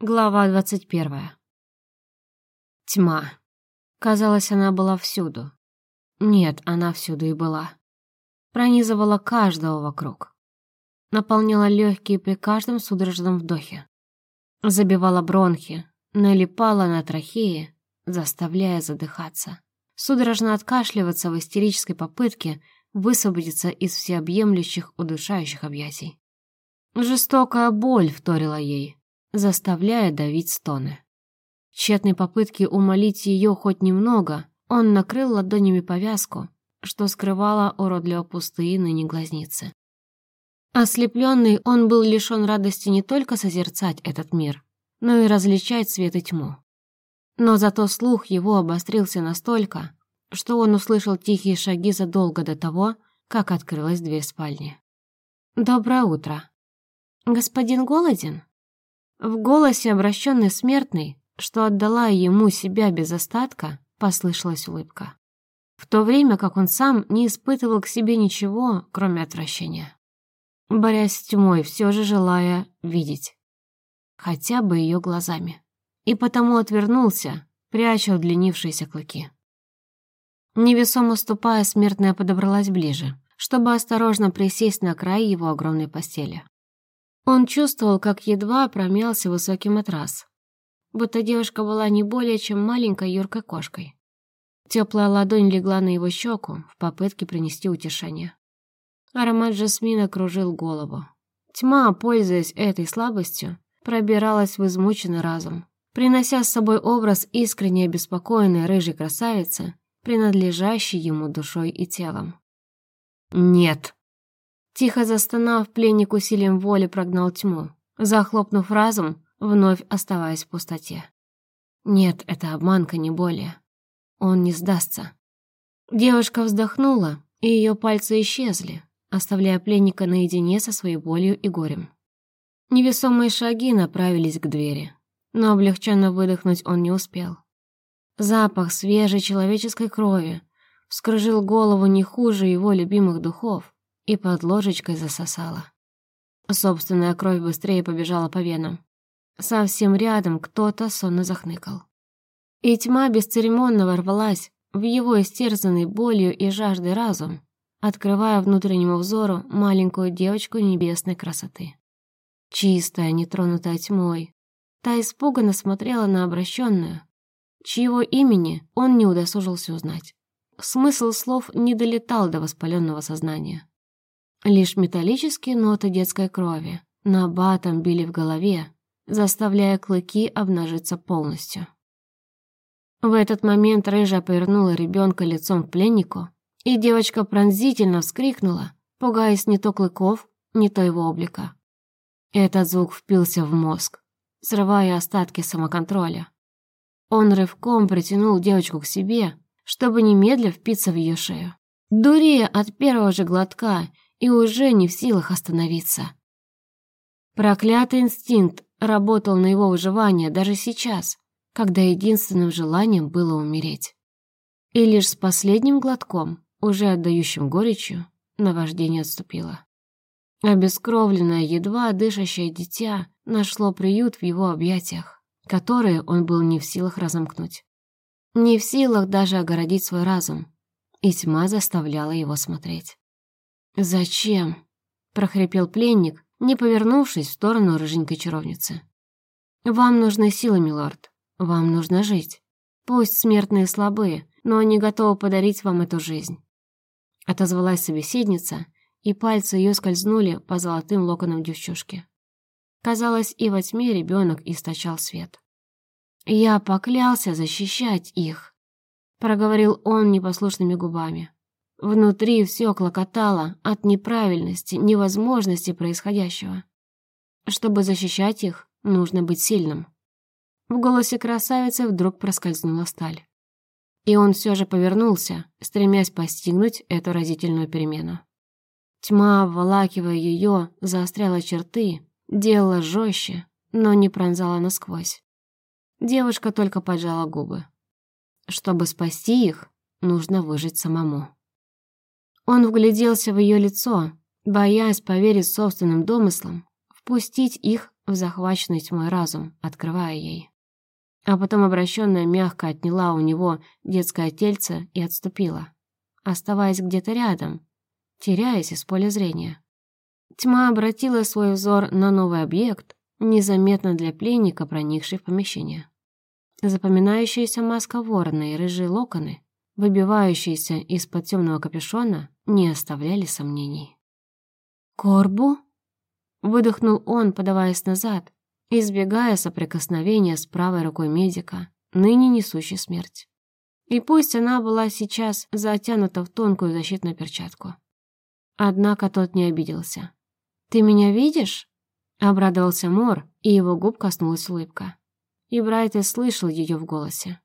Глава двадцать первая. Тьма. Казалось, она была всюду. Нет, она всюду и была. Пронизывала каждого вокруг. Наполняла легкие при каждом судорожном вдохе. Забивала бронхи, налипала на трахеи, заставляя задыхаться. Судорожно откашливаться в истерической попытке высвободиться из всеобъемлющих удушающих объятий. Жестокая боль вторила ей, заставляя давить стоны. В тщетной попытке умолить ее хоть немного, он накрыл ладонями повязку, что скрывала уродливо пустые ныне глазницы. Ослепленный, он был лишен радости не только созерцать этот мир, но и различать свет и тьму. Но зато слух его обострился настолько, что он услышал тихие шаги задолго до того, как открылась дверь спальни. «Доброе утро. Господин голоден?» В голосе, обращенной смертной, что отдала ему себя без остатка, послышалась улыбка. В то время как он сам не испытывал к себе ничего, кроме отвращения. Борясь с тьмой, все же желая видеть. Хотя бы ее глазами. И потому отвернулся, пряча удлинившиеся клыки. Невесомо ступая, смертная подобралась ближе, чтобы осторожно присесть на край его огромной постели. Он чувствовал, как едва промялся высокий матрас, будто девушка была не более чем маленькой юркой кошкой. Теплая ладонь легла на его щеку в попытке принести утешение. Аромат жасмина кружил голову. Тьма, пользуясь этой слабостью, пробиралась в измученный разум, принося с собой образ искренне обеспокоенной рыжей красавицы, принадлежащей ему душой и телом. «Нет!» Тихо застонав, пленник усилием воли прогнал тьму, захлопнув разум, вновь оставаясь в пустоте. Нет, это обманка, не более. Он не сдастся. Девушка вздохнула, и ее пальцы исчезли, оставляя пленника наедине со своей болью и горем. Невесомые шаги направились к двери, но облегченно выдохнуть он не успел. Запах свежей человеческой крови вскружил голову не хуже его любимых духов, и под ложечкой засосала. Собственная кровь быстрее побежала по венам. Совсем рядом кто-то сонно захныкал. И тьма бесцеремонно ворвалась в его истерзанный болью и жаждой разум, открывая внутреннему взору маленькую девочку небесной красоты. Чистая, нетронутая тьмой, та испуганно смотрела на обращенную, чьего имени он не удосужился узнать. Смысл слов не долетал до воспаленного сознания. Лишь металлические ноты детской крови на батом били в голове, заставляя клыки обнажиться полностью. В этот момент рыжая повернула ребенка лицом к пленнику, и девочка пронзительно вскрикнула, пугаясь не то клыков, не то его облика. Этот звук впился в мозг, срывая остатки самоконтроля. Он рывком притянул девочку к себе, чтобы немедля впиться в ее шею. Дурея от первого же глотка и уже не в силах остановиться. Проклятый инстинкт работал на его выживание даже сейчас, когда единственным желанием было умереть. И лишь с последним глотком, уже отдающим горечью, наваждение отступило. Обескровленное, едва дышащее дитя нашло приют в его объятиях, которые он был не в силах разомкнуть. Не в силах даже огородить свой разум, и тьма заставляла его смотреть. «Зачем?» — прохрипел пленник, не повернувшись в сторону рыженькой чаровницы. «Вам нужны силы, милорд. Вам нужно жить. Пусть смертные слабые, но они готовы подарить вам эту жизнь». Отозвалась собеседница, и пальцы ее скользнули по золотым локонам девчушки. Казалось, и во тьме ребенок источал свет. «Я поклялся защищать их», — проговорил он непослушными губами. Внутри все клокотало от неправильности, невозможности происходящего. Чтобы защищать их, нужно быть сильным. В голосе красавицы вдруг проскользнула сталь. И он все же повернулся, стремясь постигнуть эту разительную перемену. Тьма, обволакивая ее, заостряла черты, делала жестче, но не пронзала насквозь. Девушка только поджала губы. Чтобы спасти их, нужно выжить самому. Он вгляделся в ее лицо, боясь поверить собственным домыслам, впустить их в захваченный тьмой разум, открывая ей. А потом обращенная мягко отняла у него детское тельце и отступила, оставаясь где-то рядом, теряясь из поля зрения. Тьма обратила свой взор на новый объект, незаметно для пленника, проникший в помещение. Запоминающаяся маска ворона и рыжие локоны, выбивающиеся из-под темного капюшона, не оставляли сомнений. «Корбу?» — выдохнул он, подаваясь назад, избегая соприкосновения с правой рукой медика, ныне несущей смерть. И пусть она была сейчас затянута в тонкую защитную перчатку. Однако тот не обиделся. «Ты меня видишь?» — обрадовался Мор, и его губ коснулась улыбка. И Брайтес слышал ее в голосе.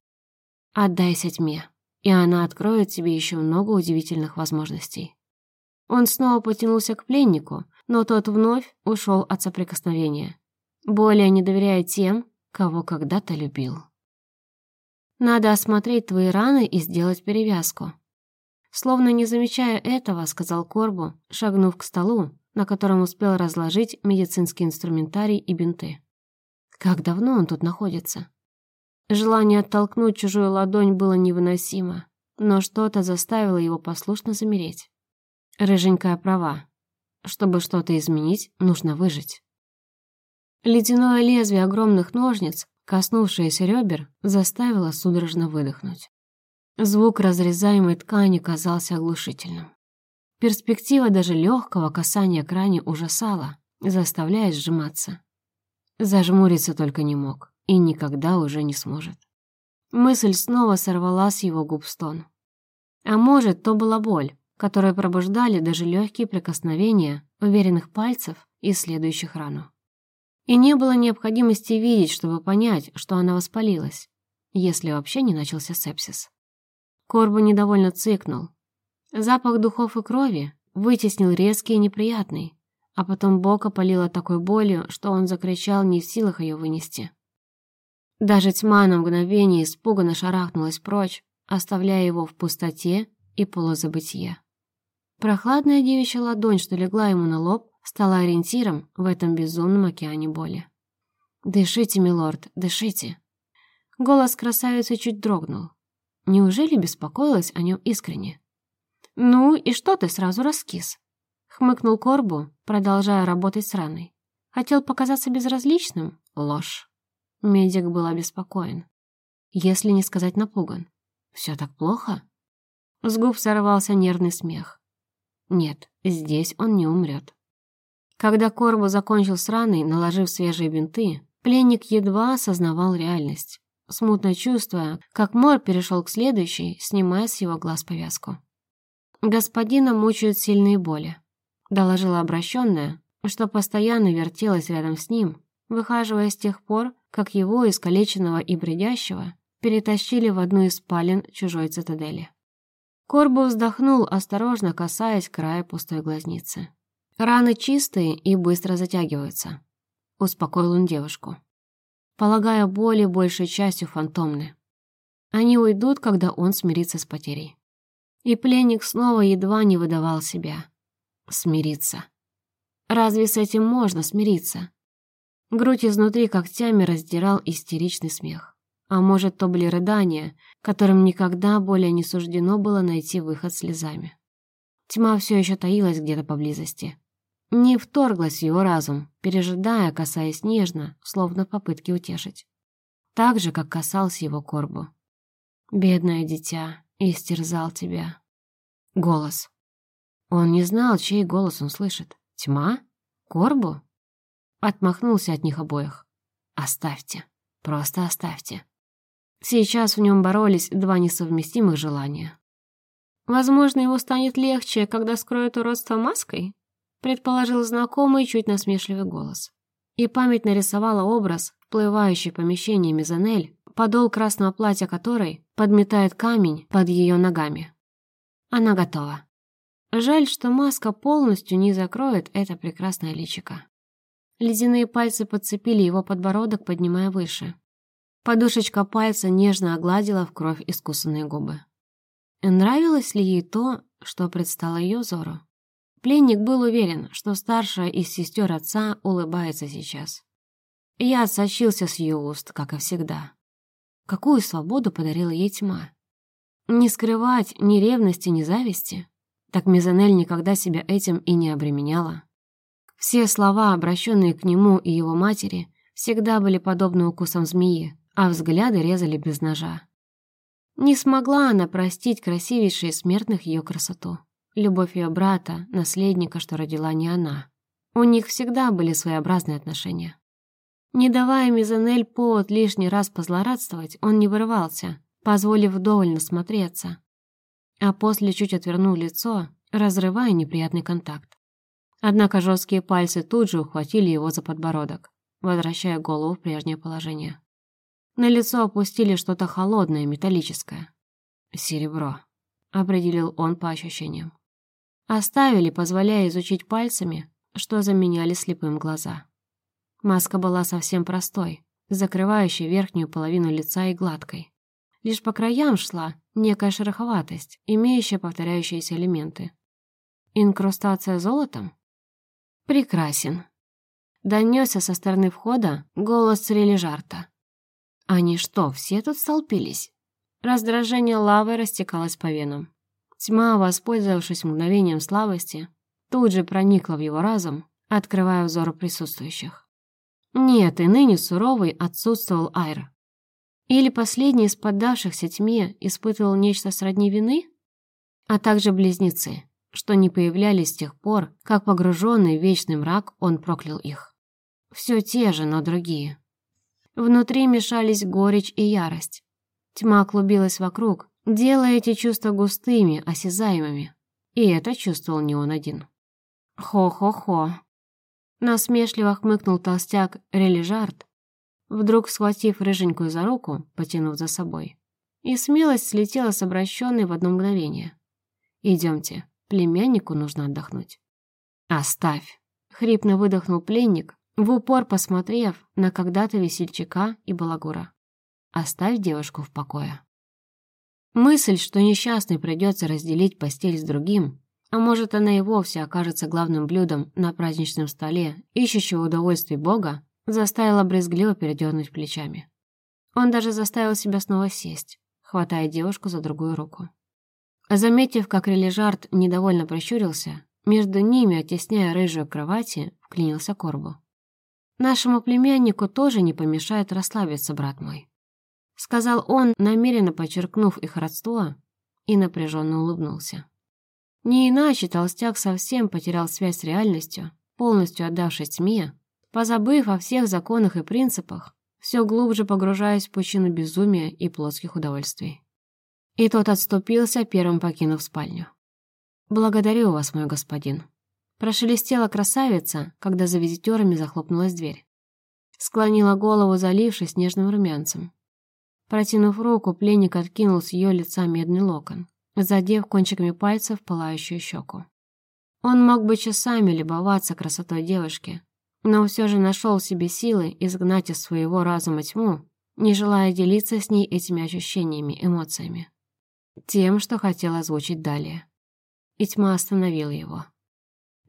«Отдайся тьме, и она откроет тебе еще много удивительных возможностей». Он снова потянулся к пленнику, но тот вновь ушел от соприкосновения, более не доверяя тем, кого когда-то любил. «Надо осмотреть твои раны и сделать перевязку». Словно не замечая этого, сказал Корбу, шагнув к столу, на котором успел разложить медицинский инструментарий и бинты. Как давно он тут находится? Желание оттолкнуть чужую ладонь было невыносимо, но что-то заставило его послушно замереть. Рыженькая права. Чтобы что-то изменить, нужно выжить. Ледяное лезвие огромных ножниц, коснувшееся ребер, заставило судорожно выдохнуть. Звук разрезаемой ткани казался оглушительным. Перспектива даже легкого касания к ране ужасала, заставляя сжиматься. Зажмуриться только не мог и никогда уже не сможет. Мысль снова сорвала с его губ стон. А может, то была боль, которая пробуждали даже легкие прикосновения уверенных пальцев, исследующих рану. И не было необходимости видеть, чтобы понять, что она воспалилась, если вообще не начался сепсис. Корбу недовольно цыкнул. Запах духов и крови вытеснил резкий и неприятный, а потом Бока полила такой болью, что он закричал, не в силах ее вынести. Даже тьма на мгновение испуганно шарахнулась прочь, оставляя его в пустоте и полузабытие. Прохладная девичья ладонь, что легла ему на лоб, стала ориентиром в этом безумном океане боли. «Дышите, милорд, дышите!» Голос красавицы чуть дрогнул. Неужели беспокоилась о нем искренне? «Ну и что ты сразу раскис?» Хмыкнул Корбу, продолжая работать с раной. Хотел показаться безразличным? Ложь. Медик был обеспокоен. Если не сказать напуган. Все так плохо? С губ сорвался нервный смех. Нет, здесь он не умрет. Когда Корбу закончил с раной, наложив свежие бинты, пленник едва осознавал реальность, смутно чувствуя, как Мор перешел к следующей, снимая с его глаз повязку. «Господина мучают сильные боли», — доложила обращенная, что постоянно вертелась рядом с ним, выхаживая с тех пор, как его, искалеченного и бредящего, перетащили в одну из спален чужой цитадели. Корбу вздохнул, осторожно касаясь края пустой глазницы. «Раны чистые и быстро затягиваются», — успокоил он девушку. Полагая, боли большей частью фантомны. Они уйдут, когда он смирится с потерей. И пленник снова едва не выдавал себя. Смириться. Разве с этим можно смириться? Грудь изнутри когтями раздирал истеричный смех. А может, то были рыдания, которым никогда более не суждено было найти выход слезами. Тьма все еще таилась где-то поблизости. Не вторглась в его разум, пережидая, касаясь нежно, словно попытки утешить. Так же, как касался его корбу. «Бедное дитя, истерзал тебя». Голос. Он не знал, чей голос он слышит. Тьма? Корбу? Отмахнулся от них обоих. «Оставьте. Просто оставьте». Сейчас в нем боролись два несовместимых желания. «Возможно, его станет легче, когда скроет уродство маской?» предположил знакомый, чуть насмешливый голос. И память нарисовала образ, вплывающий в помещение Мизанель, подол красного платья которой подметает камень под ее ногами. Она готова. Жаль, что маска полностью не закроет это прекрасное личико. Ледяные пальцы подцепили его подбородок, поднимая выше. Подушечка пальца нежно огладила в кровь искусанные губы. Нравилось ли ей то, что предстало ее взору? Пленник был уверен, что старшая из сестер отца улыбается сейчас. Я отсочился с ее уст, как и всегда. Какую свободу подарила ей тьма? Не скрывать ни ревности, ни зависти. Так Мизанель никогда себя этим и не обременяла. Все слова, обращенные к нему и его матери, всегда были подобны укусам змеи, а взгляды резали без ножа. Не смогла она простить красивейшей смертных ее красоту. Любовь ее брата, наследника, что родила не она. У них всегда были своеобразные отношения. Не давая Мизанель повод лишний раз позлорадствовать, он не вырывался, позволив вдоволь насмотреться. А после чуть отвернул лицо, разрывая неприятный контакт. Однако жесткие пальцы тут же ухватили его за подбородок, возвращая голову в прежнее положение. На лицо опустили что-то холодное, металлическое. «Серебро», — определил он по ощущениям. Оставили, позволяя изучить пальцами, что заменяли слепым глаза. Маска была совсем простой, закрывающей верхнюю половину лица и гладкой. Лишь по краям шла некая шероховатость, имеющая повторяющиеся элементы. Инкрустация золотом? «Прекрасен», — донесся со стороны входа голос Релижарта. «Они что, все тут столпились?» Раздражение лавы растекалось по венам. Тьма, воспользовавшись мгновением слабости, тут же проникла в его разум, открывая взору присутствующих. Нет, и ныне суровый отсутствовал Айр. Или последний из поддавшихся тьме испытывал нечто сродни вины? А также близнецы что не появлялись с тех пор, как погруженный в вечный мрак он проклял их. Все те же, но другие. Внутри мешались горечь и ярость. Тьма клубилась вокруг, делая эти чувства густыми, осязаемыми. И это чувствовал не он один. «Хо-хо-хо!» Насмешливо хмыкнул толстяк Релижард, вдруг схватив рыженькую за руку, потянув за собой. И смелость слетела с обращенной в одно мгновение. «Идемте, Племяннику нужно отдохнуть. «Оставь!» — хрипно выдохнул пленник, в упор посмотрев на когда-то весельчака и балагура. «Оставь девушку в покое». Мысль, что несчастный придется разделить постель с другим, а может, она и вовсе окажется главным блюдом на праздничном столе, ищущего удовольствий Бога, заставила брезгливо передернуть плечами. Он даже заставил себя снова сесть, хватая девушку за другую руку. Заметив, как Релижард недовольно прищурился, между ними, оттесняя рыжую кровати, вклинился Корбу. «Нашему племяннику тоже не помешает расслабиться, брат мой», — сказал он, намеренно подчеркнув их родство, и напряженно улыбнулся. Не иначе толстяк совсем потерял связь с реальностью, полностью отдавшись тьме, позабыв о всех законах и принципах, все глубже погружаясь в пучину безумия и плотских удовольствий. И тот отступился, первым покинув спальню. «Благодарю вас, мой господин». Прошелестела красавица, когда за визитерами захлопнулась дверь. Склонила голову, залившись нежным румянцем. Протянув руку, пленник откинул с ее лица медный локон, задев кончиками пальцев пылающую щеку. Он мог бы часами любоваться красотой девушки, но все же нашел в себе силы изгнать из своего разума тьму, не желая делиться с ней этими ощущениями, эмоциями тем, что хотел озвучить далее. И тьма остановила его.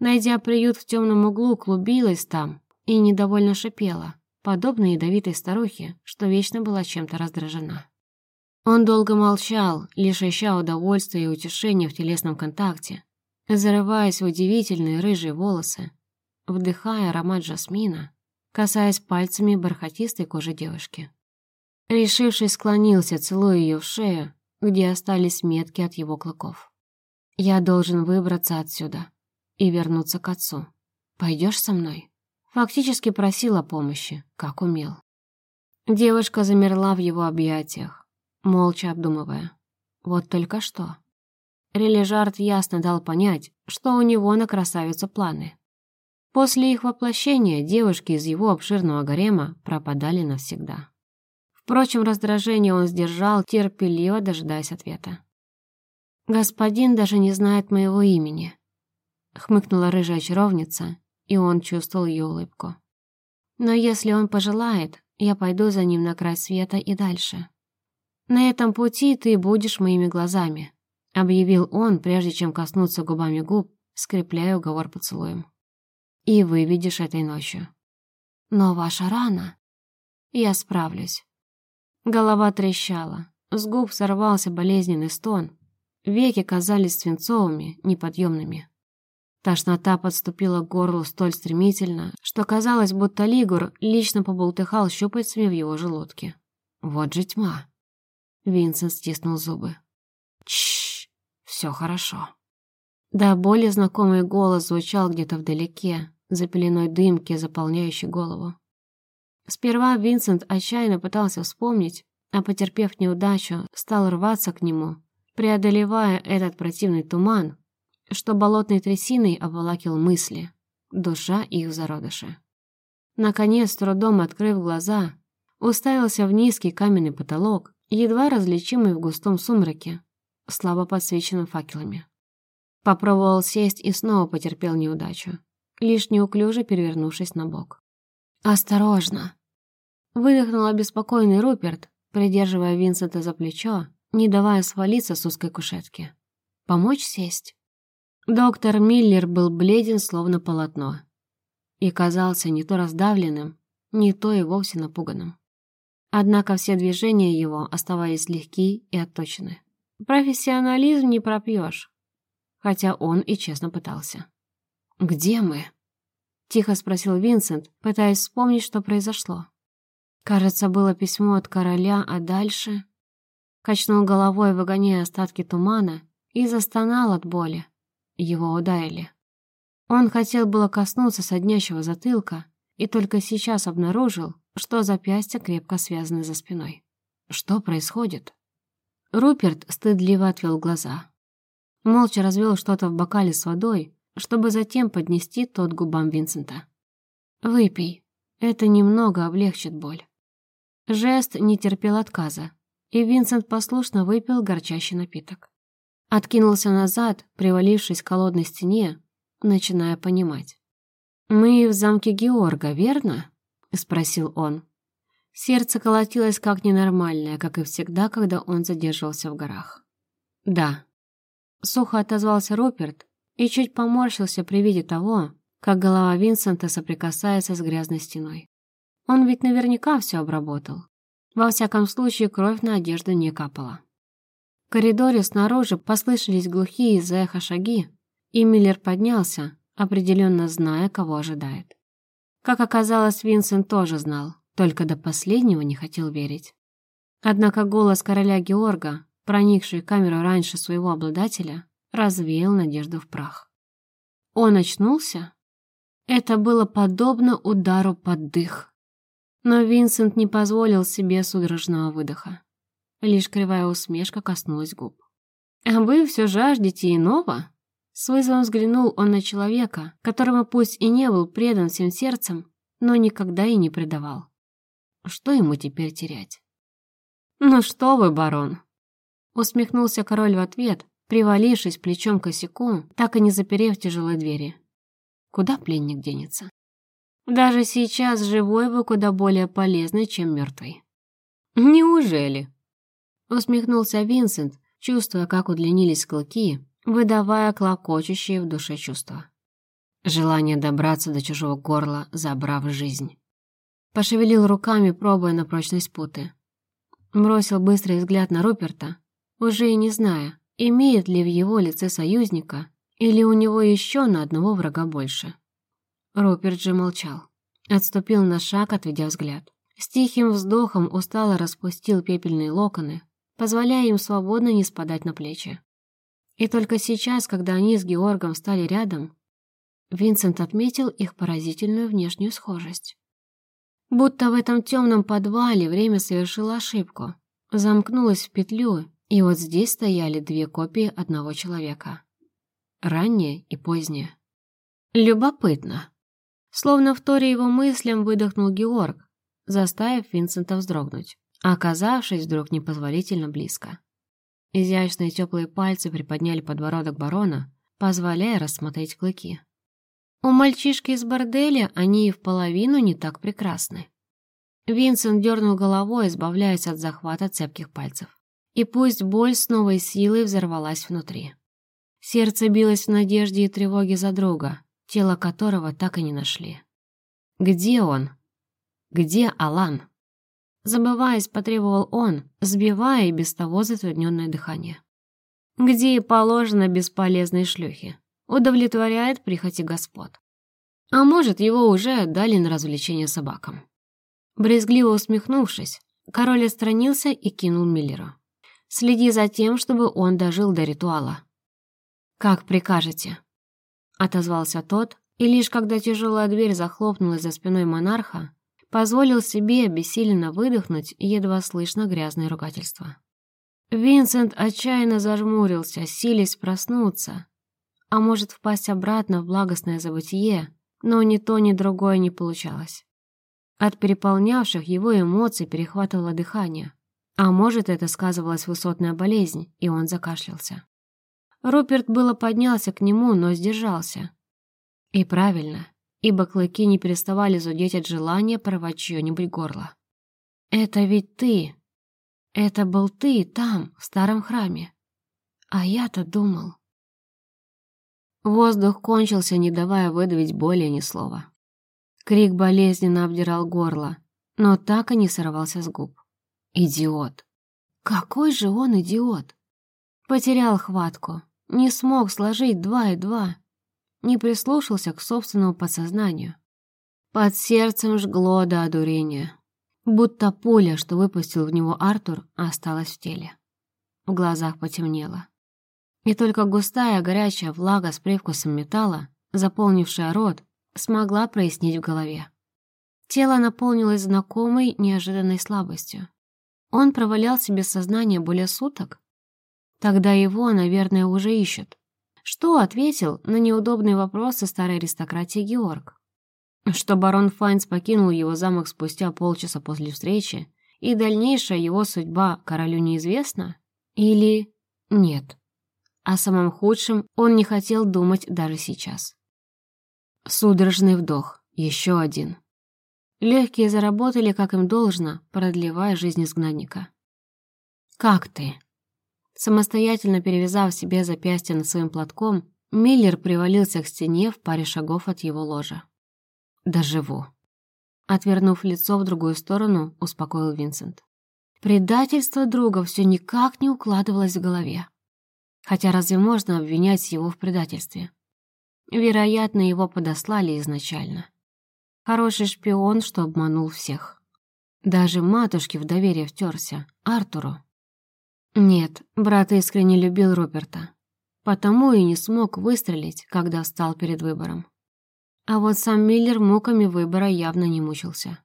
Найдя приют в темном углу, клубилась там и недовольно шипела, подобно ядовитой старухе, что вечно была чем-то раздражена. Он долго молчал, лишь ища удовольствия и утешения в телесном контакте, зарываясь в удивительные рыжие волосы, вдыхая аромат жасмина, касаясь пальцами бархатистой кожи девушки. Решившись, склонился, целуя ее в шею, где остались метки от его клыков. «Я должен выбраться отсюда и вернуться к отцу. Пойдешь со мной?» Фактически просил о помощи, как умел. Девушка замерла в его объятиях, молча обдумывая. Вот только что. Рележард ясно дал понять, что у него на красавицу планы. После их воплощения девушки из его обширного гарема пропадали навсегда. Впрочем, раздражение он сдержал, терпеливо дожидаясь ответа. «Господин даже не знает моего имени», — хмыкнула рыжая чаровница, и он чувствовал ее улыбку. «Но если он пожелает, я пойду за ним на край света и дальше. На этом пути ты будешь моими глазами», — объявил он, прежде чем коснуться губами губ, скрепляя уговор поцелуем. «И выведешь этой ночью». Но ваша рана... Я справлюсь. Голова трещала, с губ сорвался болезненный стон, веки казались свинцовыми, неподъемными. Тошнота подступила к горлу столь стремительно, что казалось, будто Лигур лично побултыхал щупальцами в его желудке. Вот же тьма. Винсент стиснул зубы. Чш, все хорошо. Да, более знакомый голос звучал где-то вдалеке, за пеленой дымки, заполняющей голову. Сперва Винсент отчаянно пытался вспомнить, а потерпев неудачу, стал рваться к нему, преодолевая этот противный туман, что болотной трясиной обволакивал мысли, душа их в зародыше. Наконец, трудом открыв глаза, уставился в низкий каменный потолок, едва различимый в густом сумраке, слабо подсвеченным факелами. Попробовал сесть и снова потерпел неудачу, лишь неуклюже перевернувшись на бок. «Осторожно!» Выдохнул обеспокоенный Руперт, придерживая Винсента за плечо, не давая свалиться с узкой кушетки. «Помочь сесть?» Доктор Миллер был бледен, словно полотно, и казался не то раздавленным, не то и вовсе напуганным. Однако все движения его оставались легки и отточены. Профессионализм не пропьешь, хотя он и честно пытался. «Где мы?» — тихо спросил Винсент, пытаясь вспомнить, что произошло. Кажется, было письмо от короля, а дальше... Качнул головой, выгоняя остатки тумана, и застонал от боли. Его ударили. Он хотел было коснуться соднящего затылка, и только сейчас обнаружил, что запястья крепко связаны за спиной. Что происходит? Руперт стыдливо отвел глаза. Молча развел что-то в бокале с водой, чтобы затем поднести тот губам Винсента. «Выпей. Это немного облегчит боль». Жест не терпел отказа, и Винсент послушно выпил горчащий напиток. Откинулся назад, привалившись к холодной стене, начиная понимать. «Мы в замке Георга, верно?» — спросил он. Сердце колотилось как ненормальное, как и всегда, когда он задерживался в горах. «Да». Сухо отозвался Руперт и чуть поморщился при виде того, как голова Винсента соприкасается с грязной стеной. Он ведь наверняка все обработал. Во всяком случае, кровь на одежду не капала. В коридоре снаружи послышались глухие из эха шаги, и Миллер поднялся, определенно зная, кого ожидает. Как оказалось, Винсент тоже знал, только до последнего не хотел верить. Однако голос короля Георга, проникший в камеру раньше своего обладателя, развеял надежду в прах. Он очнулся? Это было подобно удару под дых. Но Винсент не позволил себе судорожного выдоха. Лишь кривая усмешка коснулась губ. «А вы все жаждете иного?» С вызовом взглянул он на человека, которому пусть и не был предан всем сердцем, но никогда и не предавал. Что ему теперь терять? «Ну что вы, барон!» Усмехнулся король в ответ, привалившись плечом к косяку, так и не заперев тяжелой двери. Куда пленник денется? Даже сейчас живой вы куда более полезный, чем мертвый. Неужели? Усмехнулся Винсент, чувствуя, как удлинились клыки, выдавая клокочущие в душе чувства. Желание добраться до чужого горла, забрав жизнь. Пошевелил руками, пробуя на прочность путы. Бросил быстрый взгляд на Руперта, уже и не зная, имеет ли в его лице союзника или у него еще на одного врага больше. Руперт же молчал. Отступил на шаг, отведя взгляд. С тихим вздохом устало распустил пепельные локоны, позволяя им свободно не спадать на плечи. И только сейчас, когда они с Георгом стали рядом, Винсент отметил их поразительную внешнюю схожесть. Будто в этом темном подвале время совершило ошибку, замкнулось в петлю, и вот здесь стояли две копии одного человека. Раннее и позднее. Любопытно. Словно в торе его мыслям выдохнул Георг, заставив Винсента вздрогнуть, оказавшись вдруг непозволительно близко. Изящные теплые пальцы приподняли подбородок барона, позволяя рассмотреть клыки. У мальчишки из борделя они и в половину не так прекрасны. Винсент дернул головой, избавляясь от захвата цепких пальцев. И пусть боль с новой силой взорвалась внутри. Сердце билось в надежде и тревоге за друга, тело которого так и не нашли. Где он? Где Алан? Забываясь, потребовал он, сбивая и без того затрудненное дыхание. Где и положено бесполезной шлюхи. Удовлетворяет прихоти господ. А может, его уже отдали на развлечение собакам. Брезгливо усмехнувшись, король отстранился и кинул Миллеру. «Следи за тем, чтобы он дожил до ритуала». «Как прикажете», — отозвался тот, и лишь когда тяжелая дверь захлопнулась за спиной монарха, позволил себе обессиленно выдохнуть едва слышно грязное ругательство. Винсент отчаянно зажмурился, силясь проснуться, а может впасть обратно в благостное забытие, но ни то, ни другое не получалось. От переполнявших его эмоций перехватывало дыхание, а может, это сказывалась высотная болезнь, и он закашлялся. Руперт было поднялся к нему, но сдержался. И правильно, ибо клыки не переставали зудеть от желания порвать чье-нибудь горло. «Это ведь ты! Это был ты там, в старом храме! А я-то думал...» Воздух кончился, не давая выдавить более ни слова. Крик болезненно обдирал горло, но так и не сорвался с губ. «Идиот! Какой же он идиот!» Потерял хватку, не смог сложить два и два, не прислушался к собственному подсознанию. Под сердцем жгло до одурения, будто пуля, что выпустил в него Артур, осталась в теле. В глазах потемнело. И только густая горячая влага с привкусом металла, заполнившая рот, смогла прояснить в голове. Тело наполнилось знакомой, неожиданной слабостью. Он провалялся без сознания более суток? Тогда его, наверное, уже ищут. Что ответил на неудобные вопросы старой аристократии Георг? Что барон Файнс покинул его замок спустя полчаса после встречи, и дальнейшая его судьба королю неизвестна? Или нет? О самом худшем он не хотел думать даже сейчас. Судорожный вдох, еще один. Легкие заработали, как им должно, продлевая жизнь изгнанника. «Как ты?» Самостоятельно перевязав себе запястье над своим платком, Миллер привалился к стене в паре шагов от его ложа. «Доживу». Отвернув лицо в другую сторону, успокоил Винсент. Предательство друга все никак не укладывалось в голове. Хотя разве можно обвинять его в предательстве? Вероятно, его подослали изначально. Хороший шпион, что обманул всех. Даже матушке в доверие втерся, Артуру. Нет, брат искренне любил Роберта, потому и не смог выстрелить, когда встал перед выбором. А вот сам Миллер муками выбора явно не мучился.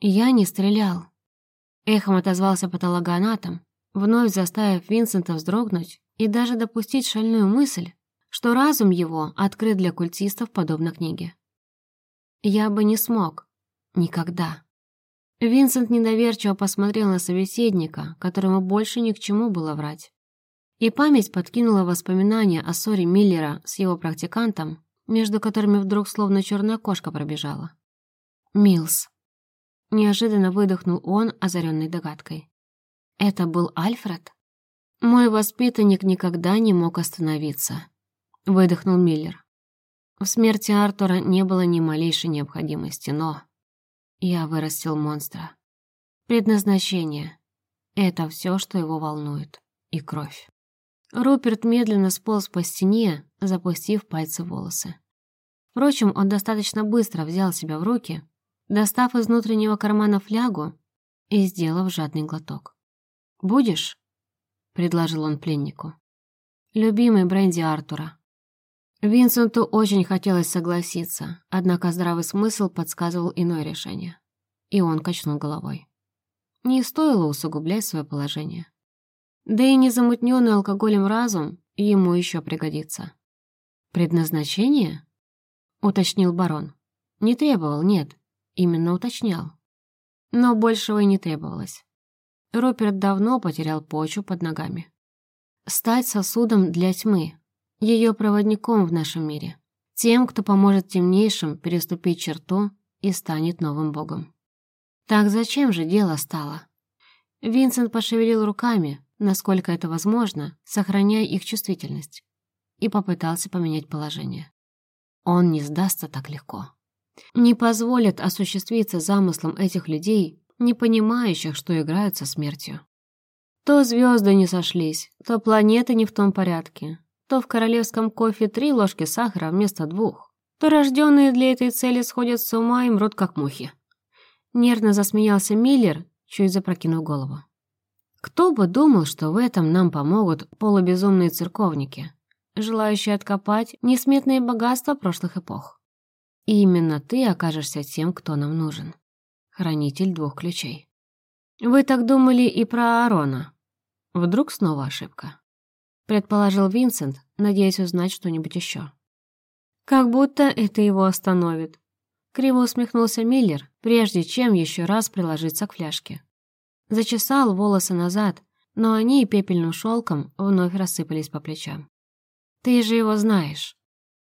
«Я не стрелял», — эхом отозвался патологоанатом, вновь заставив Винсента вздрогнуть и даже допустить шальную мысль, что разум его открыт для культистов, подобно книге. Я бы не смог. Никогда. Винсент недоверчиво посмотрел на собеседника, которому больше ни к чему было врать. И память подкинула воспоминания о ссоре Миллера с его практикантом, между которыми вдруг словно черная кошка пробежала. «Милс». Неожиданно выдохнул он, озаренный догадкой. «Это был Альфред?» «Мой воспитанник никогда не мог остановиться», — выдохнул Миллер. В смерти Артура не было ни малейшей необходимости, но... Я вырастил монстра. Предназначение — это все, что его волнует. И кровь. Руперт медленно сполз по стене, запустив пальцы в волосы. Впрочем, он достаточно быстро взял себя в руки, достав из внутреннего кармана флягу и сделав жадный глоток. «Будешь?» — предложил он пленнику. «Любимый бренди Артура». Винсенту очень хотелось согласиться, однако здравый смысл подсказывал иное решение. И он качнул головой. Не стоило усугублять свое положение. Да и незамутненный алкоголем разум ему еще пригодится. «Предназначение?» — уточнил барон. Не требовал, нет, именно уточнял. Но большего и не требовалось. Руперт давно потерял почву под ногами. Стать сосудом для тьмы, ее проводником в нашем мире, тем, кто поможет темнейшим переступить черту и станет новым богом. Так зачем же дело стало? Винсент пошевелил руками, насколько это возможно, сохраняя их чувствительность, и попытался поменять положение. Он не сдастся так легко. Не позволят осуществиться замыслам этих людей, не понимающих, что играют со смертью. То звезды не сошлись, то планеты не в том порядке, то в королевском кофе три ложки сахара вместо двух, то рожденные для этой цели сходят с ума и мрут как мухи. Нервно засмеялся Миллер, чуть запрокинув голову. Кто бы думал, что в этом нам помогут полубезумные церковники, желающие откопать несметные богатства прошлых эпох. И именно ты окажешься тем, кто нам нужен. Хранитель двух ключей. Вы так думали и про Аарона. Вдруг снова ошибка. Предположил Винсент, надеясь узнать что-нибудь еще. Как будто это его остановит. Криво усмехнулся Миллер, прежде чем еще раз приложиться к фляжке. Зачесал волосы назад, но они пепельным шелком вновь рассыпались по плечам. «Ты же его знаешь.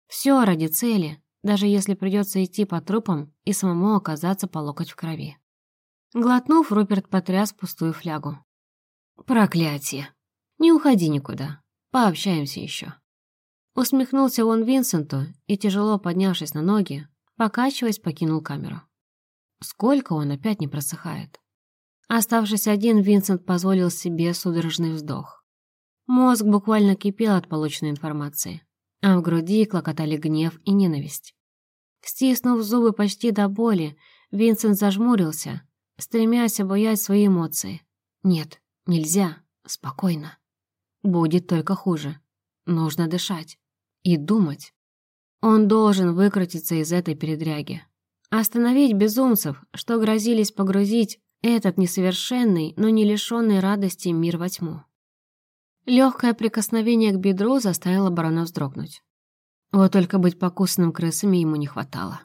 Все ради цели, даже если придется идти по трупам и самому оказаться по локоть в крови». Глотнув, Руперт потряс пустую флягу. «Проклятие! Не уходи никуда. Пообщаемся еще». Усмехнулся он Винсенту и, тяжело поднявшись на ноги, покачиваясь, покинул камеру. Сколько он опять не просыхает. Оставшись один, Винсент позволил себе судорожный вздох. Мозг буквально кипел от полученной информации, а в груди клокотали гнев и ненависть. Стиснув зубы почти до боли, Винсент зажмурился, стремясь обуять свои эмоции. Нет, нельзя, спокойно. Будет только хуже. Нужно дышать и думать. Он должен выкрутиться из этой передряги. Остановить безумцев, что грозились погрузить этот несовершенный, но не лишенный радости мир во тьму. Легкое прикосновение к бедру заставило барона вздрогнуть. Вот только быть покусанным крысами ему не хватало.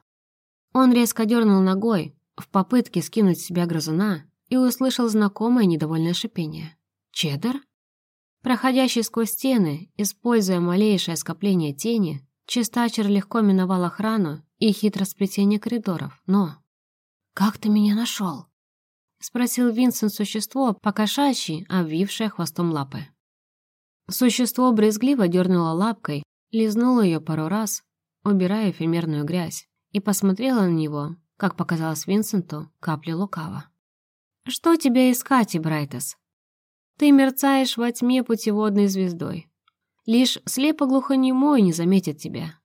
Он резко дернул ногой, в попытке скинуть с себя грызуна, и услышал знакомое недовольное шипение. «Чеддер?» Проходящий сквозь стены, используя малейшее скопление тени, Чистачер легко миновал охрану и хитросплетение коридоров, но... «Как ты меня нашел?» — спросил Винсент существо, покошачьи, обвившее хвостом лапы. Существо брезгливо дернуло лапкой, лизнуло ее пару раз, убирая эфемерную грязь, и посмотрело на него, как показалось Винсенту, капли лукава. «Что тебя искать, Брайтес? Ты мерцаешь во тьме путеводной звездой. Лишь слепо-глухонемой не заметит тебя.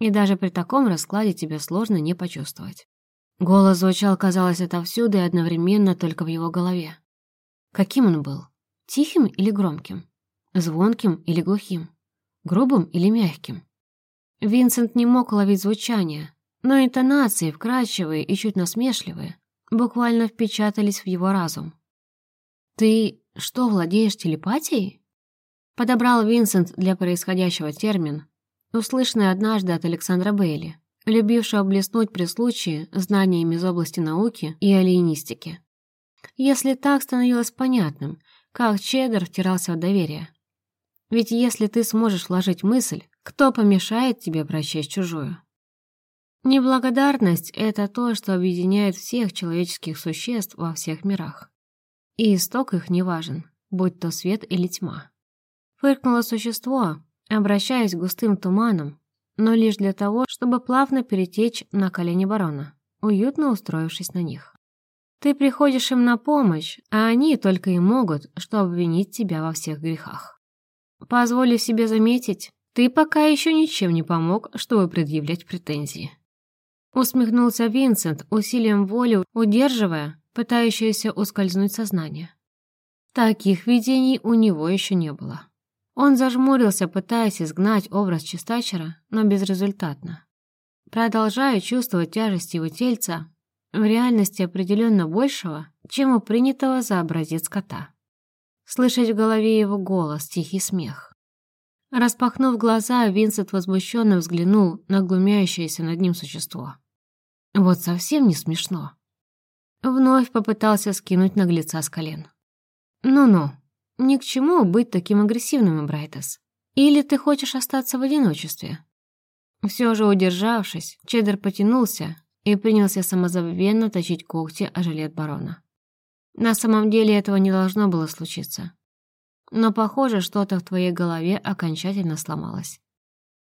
И даже при таком раскладе тебя сложно не почувствовать. Голос звучал, казалось, отовсюду и одновременно только в его голове. Каким он был? Тихим или громким? Звонким или глухим? Грубым или мягким? Винсент не мог ловить звучание, но интонации, вкрадчивые и чуть насмешливые, буквально впечатались в его разум. «Ты что, владеешь телепатией?» Подобрал Винсент для происходящего термин, услышанный однажды от Александра Бейли, любившего блеснуть при случае знаниями из области науки и алиенистики. Если так становилось понятным, как Чеддер втирался в доверие. Ведь если ты сможешь вложить мысль, кто помешает тебе прочесть чужую? Неблагодарность — это то, что объединяет всех человеческих существ во всех мирах. И исток их не важен, будь то свет или тьма. Фыркнуло существо, обращаясь густым туманом, но лишь для того, чтобы плавно перетечь на колени барона, уютно устроившись на них. Ты приходишь им на помощь, а они только и могут, что обвинить тебя во всех грехах. Позволю себе заметить, ты пока еще ничем не помог, чтобы предъявлять претензии. Усмехнулся Винсент, усилием воли удерживая пытающееся ускользнуть сознание. Таких видений у него еще не было. Он зажмурился, пытаясь изгнать образ чистачера, но безрезультатно. Продолжая чувствовать тяжесть его тельца, в реальности определенно большего, чем у принятого за образец кота. Слышать в голове его голос, тихий смех. Распахнув глаза, Винсент возмущенно взглянул на глумящееся над ним существо. Вот совсем не смешно. Вновь попытался скинуть наглеца с колен. «Ну-ну, ни к чему быть таким агрессивным, Брайтес. Или ты хочешь остаться в одиночестве?» Все же удержавшись, Чеддер потянулся и принялся самозабвенно точить когти о жилет барона. На самом деле этого не должно было случиться. Но, похоже, что-то в твоей голове окончательно сломалось.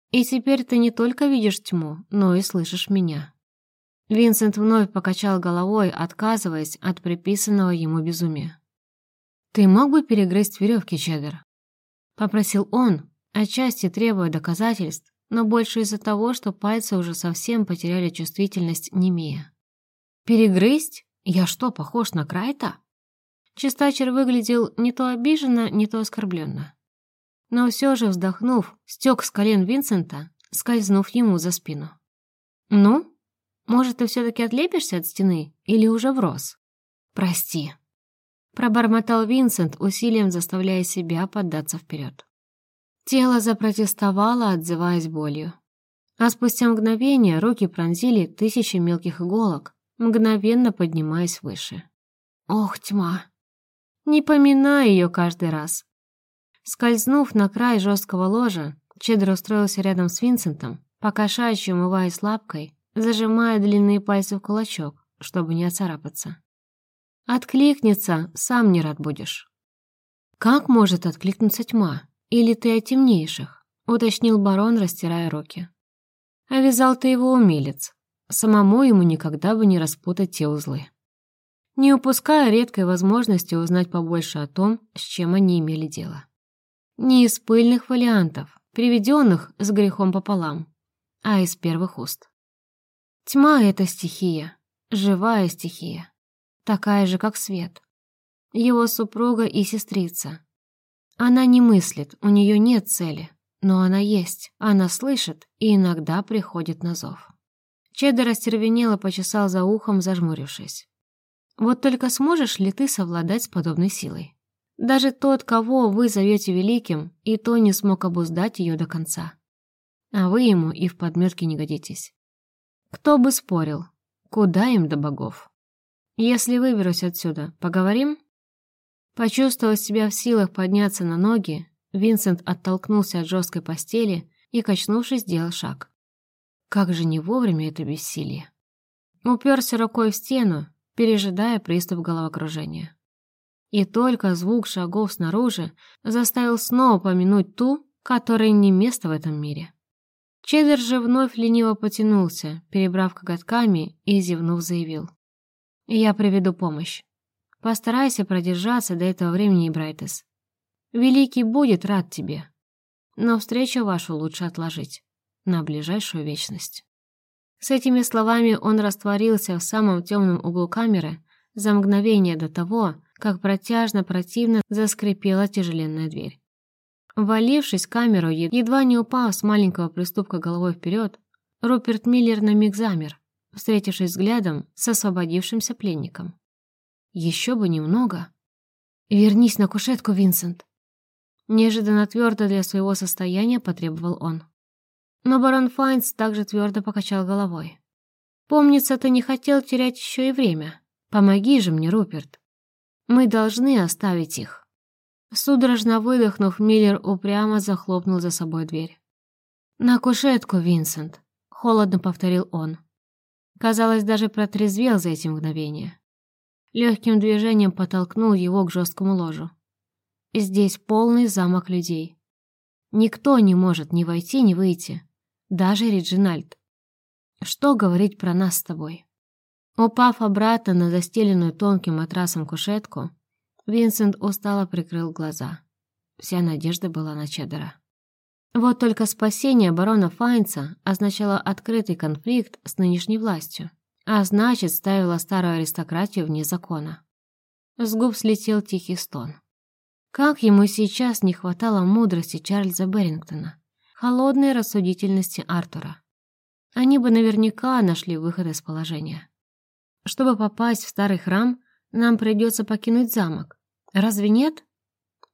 И теперь ты не только видишь тьму, но и слышишь меня. Винсент вновь покачал головой, отказываясь от приписанного ему безумия. «Ты мог бы перегрызть веревки, Чеддер?» — попросил он, отчасти требуя доказательств, но больше из-за того, что пальцы уже совсем потеряли чувствительность немея. «Перегрызть? Я что, похож на Крайта?» Чистачер выглядел не то обиженно, не то оскорбленно. Но все же, вздохнув, стек с колен Винсента, скользнув ему за спину. «Ну, может, ты все-таки отлепишься от стены или уже врос?» «Прости», — пробормотал Винсент, усилием заставляя себя поддаться вперед. Тело запротестовало, отзываясь болью. А спустя мгновение руки пронзили тысячи мелких иголок, мгновенно поднимаясь выше. Ох, тьма! Не поминай ее каждый раз. Скользнув на край жесткого ложа, Чеддер устроился рядом с Винсентом, покошачьи умываясь лапкой, зажимая длинные пальцы в кулачок, чтобы не оцарапаться. «Откликнется, сам не рад будешь». «Как может откликнуться тьма?» «Или ты о темнейших?» — уточнил барон, растирая руки. «А вязал ты его умелец. Самому ему никогда бы не распутать те узлы». Не упуская редкой возможности узнать побольше о том, с чем они имели дело. Не из пыльных вариантов, приведенных с грехом пополам, а из первых уст. Тьма — это стихия, живая стихия, такая же, как свет. Его супруга и сестрица, она не мыслит, у нее нет цели, но она есть, она слышит и иногда приходит на зов. Чеддер остервенело почесал за ухом, зажмурившись. Вот только сможешь ли ты совладать с подобной силой? Даже тот, кого вы зовете великим, и то не смог обуздать ее до конца. А вы ему и в подметке не годитесь. Кто бы спорил, куда им до богов? Если выберусь отсюда, поговорим? Почувствовав себя в силах подняться на ноги, Винсент оттолкнулся от жесткой постели и, качнувшись, сделал шаг. Как же не вовремя это бессилие. Уперся рукой в стену, пережидая приступ головокружения. И только звук шагов снаружи заставил снова помянуть ту, которой не место в этом мире. Чеддер же вновь лениво потянулся, перебрав коготками и, зевнув, заявил. «Я приведу помощь». Постарайся продержаться до этого времени, Брайтес. Великий будет рад тебе. Но встречу вашу лучше отложить на ближайшую вечность. С этими словами он растворился в самом темном углу камеры за мгновение до того, как протяжно-противно заскрипела тяжеленная дверь. Валившись в камеру, едва не упав с маленького приступка головой вперед, Руперт Миллер на миг замер, встретившись взглядом с освободившимся пленником. Еще бы немного. Вернись на кушетку, Винсент. Неожиданно твердо для своего состояния потребовал он. Но барон Файнс также твердо покачал головой. «Помнится, ты не хотел терять еще и время. Помоги же мне, Руперт. Мы должны оставить их». Судорожно выдохнув, Миллер упрямо захлопнул за собой дверь. «На кушетку, Винсент», — холодно повторил он. Казалось, даже протрезвел за эти мгновения. Легким движением подтолкнул его к жесткому ложу. Здесь полный замок людей. Никто не может ни войти, ни выйти. Даже Реджинальд. Что говорить про нас с тобой? Упав обратно на застеленную тонким матрасом кушетку, Винсент устало прикрыл глаза. Вся надежда была на Чеддера. Вот только спасение барона Файнца означало открытый конфликт с нынешней властью а значит, ставила старую аристократию вне закона. С губ слетел тихий стон. Как ему сейчас не хватало мудрости Чарльза Берингтона, холодной рассудительности Артура. Они бы наверняка нашли выход из положения. Чтобы попасть в старый храм, нам придется покинуть замок. Разве нет?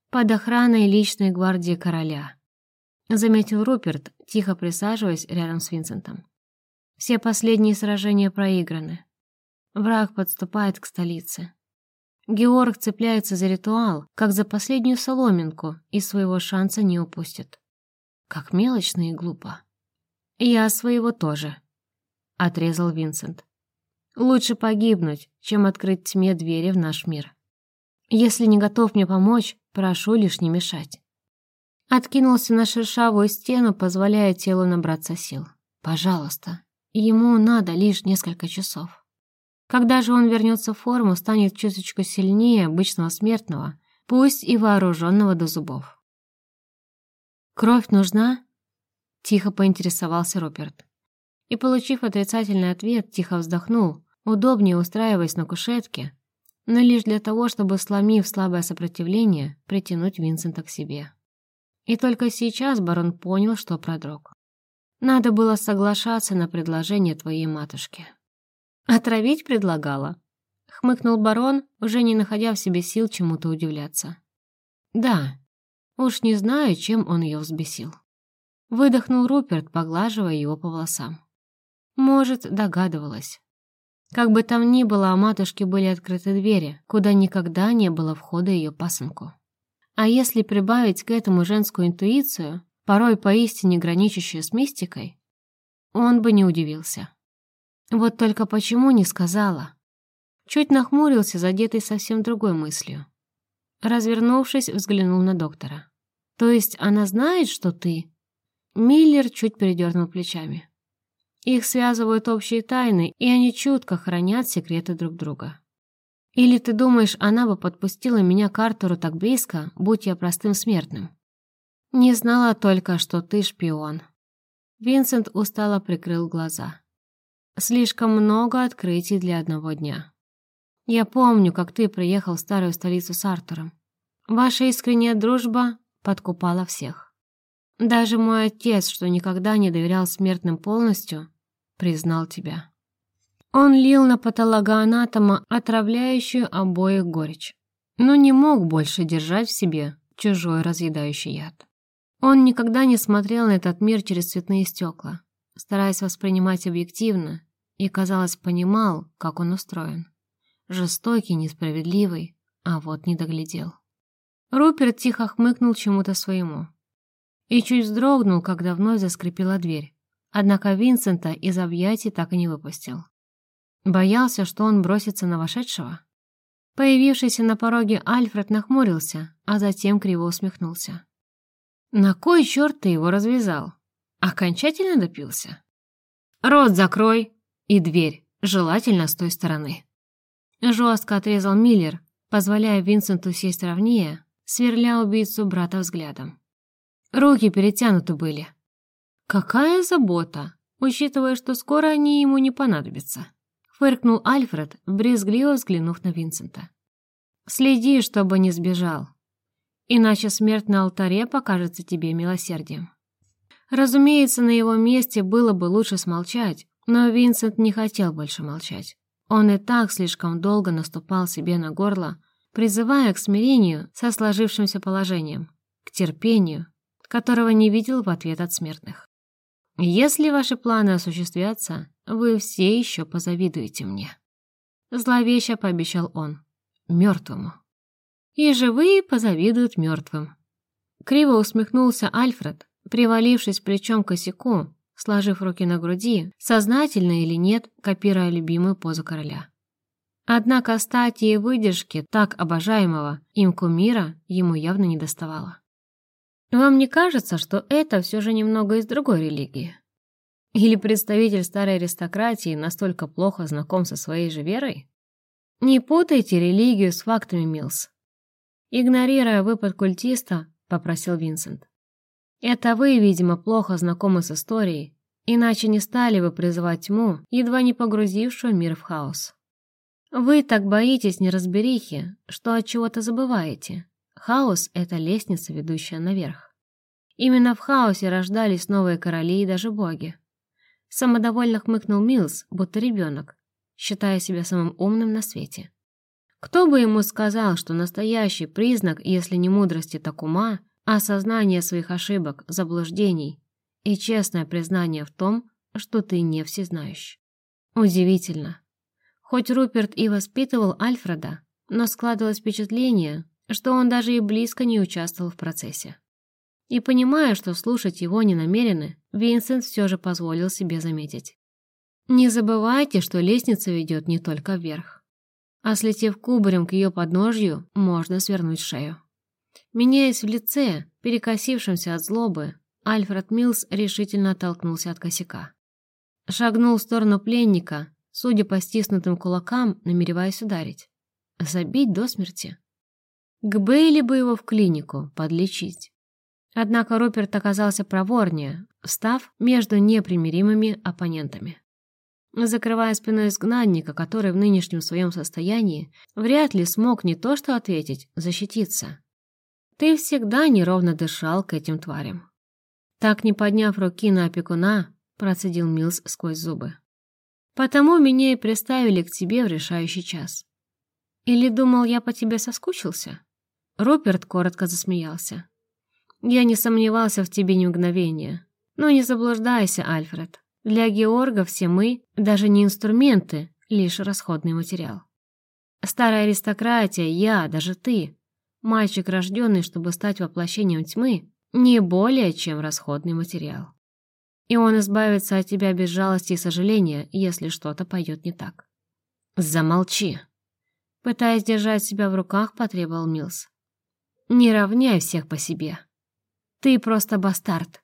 Под охраной личной гвардии короля. Заметил Руперт, тихо присаживаясь рядом с Винсентом. Все последние сражения проиграны. Враг подступает к столице. Георг цепляется за ритуал, как за последнюю соломинку, и своего шанса не упустит. Как мелочно и глупо. «Я своего тоже», — отрезал Винсент. «Лучше погибнуть, чем открыть тьме двери в наш мир. Если не готов мне помочь, прошу лишь не мешать». Откинулся на шершавую стену, позволяя телу набраться сил. «Пожалуйста, Ему надо лишь несколько часов. Когда же он вернется в форму, станет чуточку сильнее обычного смертного, пусть и вооруженного до зубов. «Кровь нужна?» — тихо поинтересовался Руперт. И, получив отрицательный ответ, тихо вздохнул, удобнее устраиваясь на кушетке, но лишь для того, чтобы, сломив слабое сопротивление, притянуть Винсента к себе. И только сейчас барон понял, что продрог. Надо было соглашаться на предложение твоей матушки. «Отравить предлагала?» — хмыкнул барон, уже не находя в себе сил чему-то удивляться. «Да, уж не знаю, чем он ее взбесил». Выдохнул Руперт, поглаживая его по волосам. Может, догадывалась. Как бы там ни было, у матушки были открыты двери, куда никогда не было входа ее пасынку. А если прибавить к этому женскую интуицию, порой поистине граничащую с мистикой, он бы не удивился. Вот только почему не сказала? Чуть нахмурился, задетый совсем другой мыслью. Развернувшись, взглянул на доктора. «То есть она знает, что ты?» Миллер чуть передернул плечами. Их связывают общие тайны, и они чутко хранят секреты друг друга. Или ты думаешь, она бы подпустила меня к Артуру так близко, будь я простым смертным? Не знала только, что ты шпион. Винсент устало прикрыл глаза. Слишком много открытий для одного дня. Я помню, как ты приехал в старую столицу с Артуром. Ваша искренняя дружба подкупала всех. Даже мой отец, что никогда не доверял смертным полностью, признал тебя. Он лил на патологоанатома отравляющую обоих горечь, но не мог больше держать в себе чужой разъедающий яд. Он никогда не смотрел на этот мир через цветные стекла, стараясь воспринимать объективно, и, казалось, понимал, как он устроен. Жестокий, несправедливый, а вот не доглядел. Руперт тихо хмыкнул чему-то своему и чуть вздрогнул, когда вновь заскрипела дверь. Однако Винсента из объятий так и не выпустил. Боялся, что он бросится на вошедшего. Появившийся на пороге Альфред нахмурился, а затем криво усмехнулся. «На кой черт ты его развязал? Окончательно допился?» «Рот закрой и дверь, желательно с той стороны». Жестко отрезал Миллер, позволяя Винсенту сесть ровнее, сверля убийцу брата взглядом. Руки перетянуты были, «Какая забота, учитывая, что скоро они ему не понадобятся», — фыркнул Альфред, брезгливо взглянув на Винсента. «Следи, чтобы не сбежал, иначе смерть на алтаре покажется тебе милосердием». Разумеется, на его месте было бы лучше смолчать, но Винсент не хотел больше молчать. Он и так слишком долго наступал себе на горло, призывая к смирению со сложившимся положением, к терпению, которого не видел в ответ от смертных. Если ваши планы осуществятся, вы все еще позавидуете мне. Зловеще пообещал он. Мертвому. И живые позавидуют мертвым. Криво усмехнулся Альфред, привалившись плечом к косяку, сложив руки на груди, сознательно или нет, копируя любимую позу короля. Однако стати и выдержки так обожаемого им кумира ему явно не доставало. Вам не кажется, что это все же немного из другой религии? Или представитель старой аристократии настолько плохо знаком со своей же верой? Не путайте религию с фактами, Милс. Игнорируя выпад культиста, попросил Винсент. Это вы, видимо, плохо знакомы с историей, иначе не стали бы призывать тьму, едва не погрузившую мир в хаос. Вы так боитесь неразберихи, что от чего-то забываете. Хаос — это лестница, ведущая наверх. Именно в хаосе рождались новые короли и даже боги. Самодовольно хмыкнул Милс, будто ребенок, считая себя самым умным на свете. Кто бы ему сказал, что настоящий признак, если не мудрости, так ума, а осознание своих ошибок, заблуждений и честное признание в том, что ты не всезнающий. Удивительно. Хоть Руперт и воспитывал Альфреда, но складывалось впечатление, что он даже и близко не участвовал в процессе. И понимая, что слушать его не намерены, Винсент все же позволил себе заметить. Не забывайте, что лестница ведет не только вверх. А слетев кубарем к ее подножью, можно свернуть шею. Меняясь в лице, перекосившемся от злобы, Альфред Милс решительно оттолкнулся от косяка. Шагнул в сторону пленника, судя по стиснутым кулакам, намереваясь ударить. Забить до смерти. К Бейли бы его в клинику подлечить. Однако Руперт оказался проворнее, встав между непримиримыми оппонентами. Закрывая спиной изгнанника, который в нынешнем своем состоянии вряд ли смог не то что ответить, защититься. Ты всегда неровно дышал к этим тварям. Так, не подняв руки на опекуна, процедил Милс сквозь зубы. Потому меня и приставили к тебе в решающий час. Или думал, я по тебе соскучился? Руперт коротко засмеялся. Я не сомневался в тебе ни мгновения. Но не заблуждайся, Альфред. Для Георга все мы даже не инструменты, лишь расходный материал. Старая аристократия, я, даже ты, мальчик, рожденный, чтобы стать воплощением тьмы, не более чем расходный материал. И он избавится от тебя без жалости и сожаления, если что-то пойдет не так. Замолчи. Пытаясь держать себя в руках, потребовал Милс. Не равняй всех по себе. Ты просто бастард.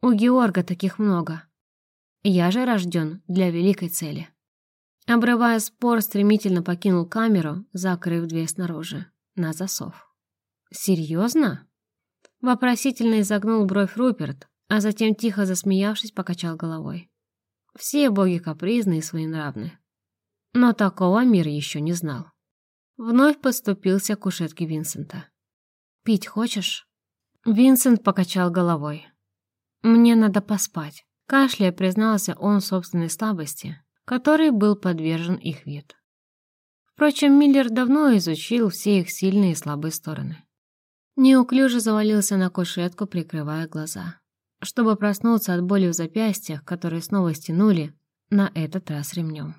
У Георга таких много. Я же рожден для великой цели. Обрывая спор, стремительно покинул камеру, закрыв дверь снаружи, на засов. «Серьезно?» Вопросительно изогнул бровь Руперт, а затем, тихо засмеявшись, покачал головой. Все боги капризны и своенравны. Но такого мир еще не знал. Вновь подступился к кушетке Винсента. «Пить хочешь?» Винсент покачал головой. «Мне надо поспать», — кашляя признался он собственной слабости, которой был подвержен их вид. Впрочем, Миллер давно изучил все их сильные и слабые стороны. Неуклюже завалился на кушетку, прикрывая глаза, чтобы проснуться от боли в запястьях, которые снова стянули, на этот раз ремнем.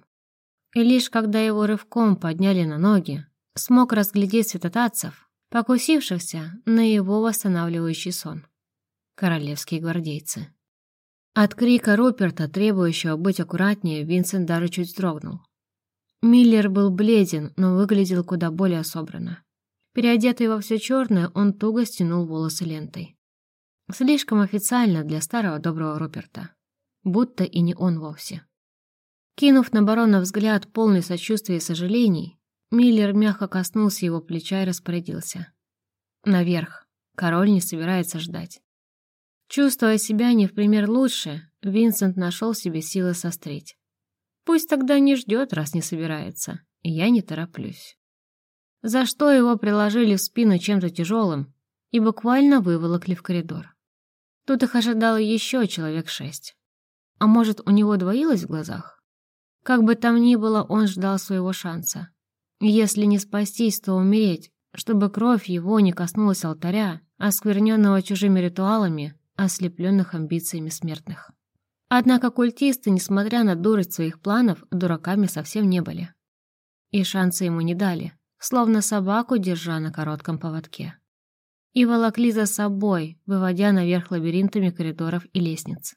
И лишь когда его рывком подняли на ноги, смог разглядеть святотатцев, покусившихся на его восстанавливающий сон. Королевские гвардейцы. От крика Руперта, требующего быть аккуратнее, Винсент даже чуть вздрогнул. Миллер был бледен, но выглядел куда более собранно. Переодетый во все черное, он туго стянул волосы лентой. Слишком официально для старого доброго Руперта. Будто и не он вовсе. Кинув на барона взгляд полный сочувствия и сожалений, Миллер мягко коснулся его плеча и распорядился. «Наверх. Король не собирается ждать». Чувствуя себя не в пример лучше, Винсент нашел себе силы сострить. Пусть тогда не ждет, раз не собирается, я не тороплюсь. За что его приложили в спину чем-то тяжелым и буквально выволокли в коридор. Тут их ожидало еще человек шесть. А может, у него двоилось в глазах? Как бы там ни было, он ждал своего шанса. Если не спастись, то умереть, чтобы кровь его не коснулась алтаря, оскверненного чужими ритуалами, ослепленных амбициями смертных. Однако культисты, несмотря на дурость своих планов, дураками совсем не были. И шанса ему не дали, словно собаку, держа на коротком поводке. И волокли за собой, выводя наверх лабиринтами коридоров и лестниц.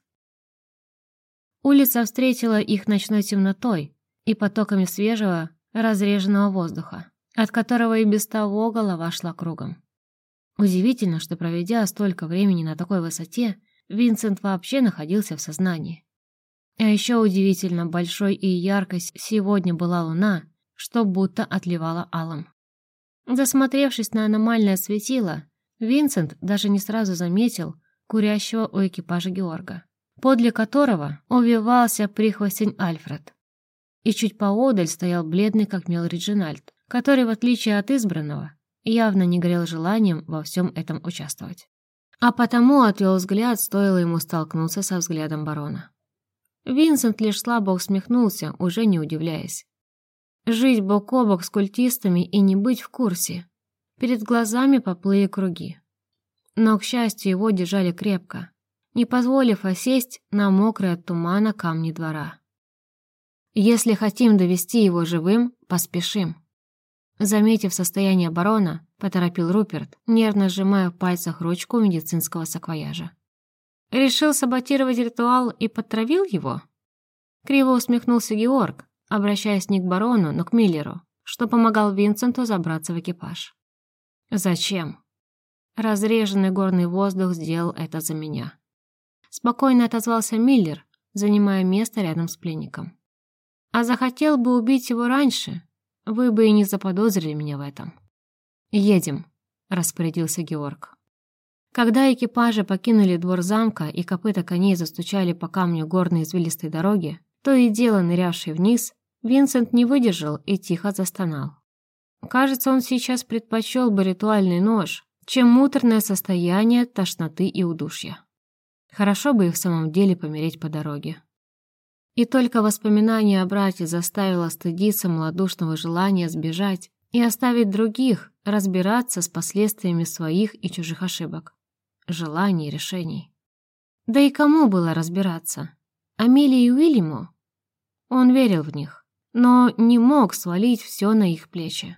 Улица встретила их ночной темнотой и потоками свежего, разреженного воздуха, от которого и без того голова шла кругом. Удивительно, что проведя столько времени на такой высоте, Винсент вообще находился в сознании. А еще удивительно большой и яркой сегодня была луна, что будто отливала алым. Засмотревшись на аномальное светило, Винсент даже не сразу заметил курящего у экипажа Георга, подле которого увивался прихвостень Альфред и чуть поодаль стоял бледный, как мел Реджинальд, который, в отличие от избранного, явно не горел желанием во всем этом участвовать. А потому отвел взгляд, стоило ему столкнуться со взглядом барона. Винсент лишь слабо усмехнулся, уже не удивляясь. Жить бок о бок с культистами и не быть в курсе. Перед глазами поплыли круги. Но, к счастью, его держали крепко, не позволив осесть на мокрые от тумана камни двора. Если хотим довести его живым, поспешим. Заметив состояние барона, поторопил Руперт, нервно сжимая в пальцах ручку медицинского саквояжа. Решил саботировать ритуал и подтравил его? Криво усмехнулся Георг, обращаясь не к барону, но к Миллеру, что помогал Винсенту забраться в экипаж. «Зачем?» Разреженный горный воздух сделал это за меня. Спокойно отозвался Миллер, занимая место рядом с пленником. «А захотел бы убить его раньше, вы бы и не заподозрили меня в этом». «Едем», — распорядился Георг. Когда экипажи покинули двор замка и копыта коней застучали по камню горной извилистой дороги, то и дело нырявший вниз, Винсент не выдержал и тихо застонал. Кажется, он сейчас предпочел бы ритуальный нож, чем муторное состояние тошноты и удушья. Хорошо бы и в самом деле помереть по дороге. И только воспоминание о брате заставило стыдиться малодушного желания сбежать и оставить других разбираться с последствиями своих и чужих ошибок, желаний и решений. Да и кому было разбираться? Амелии и Уильяму? Он верил в них, но не мог свалить все на их плечи.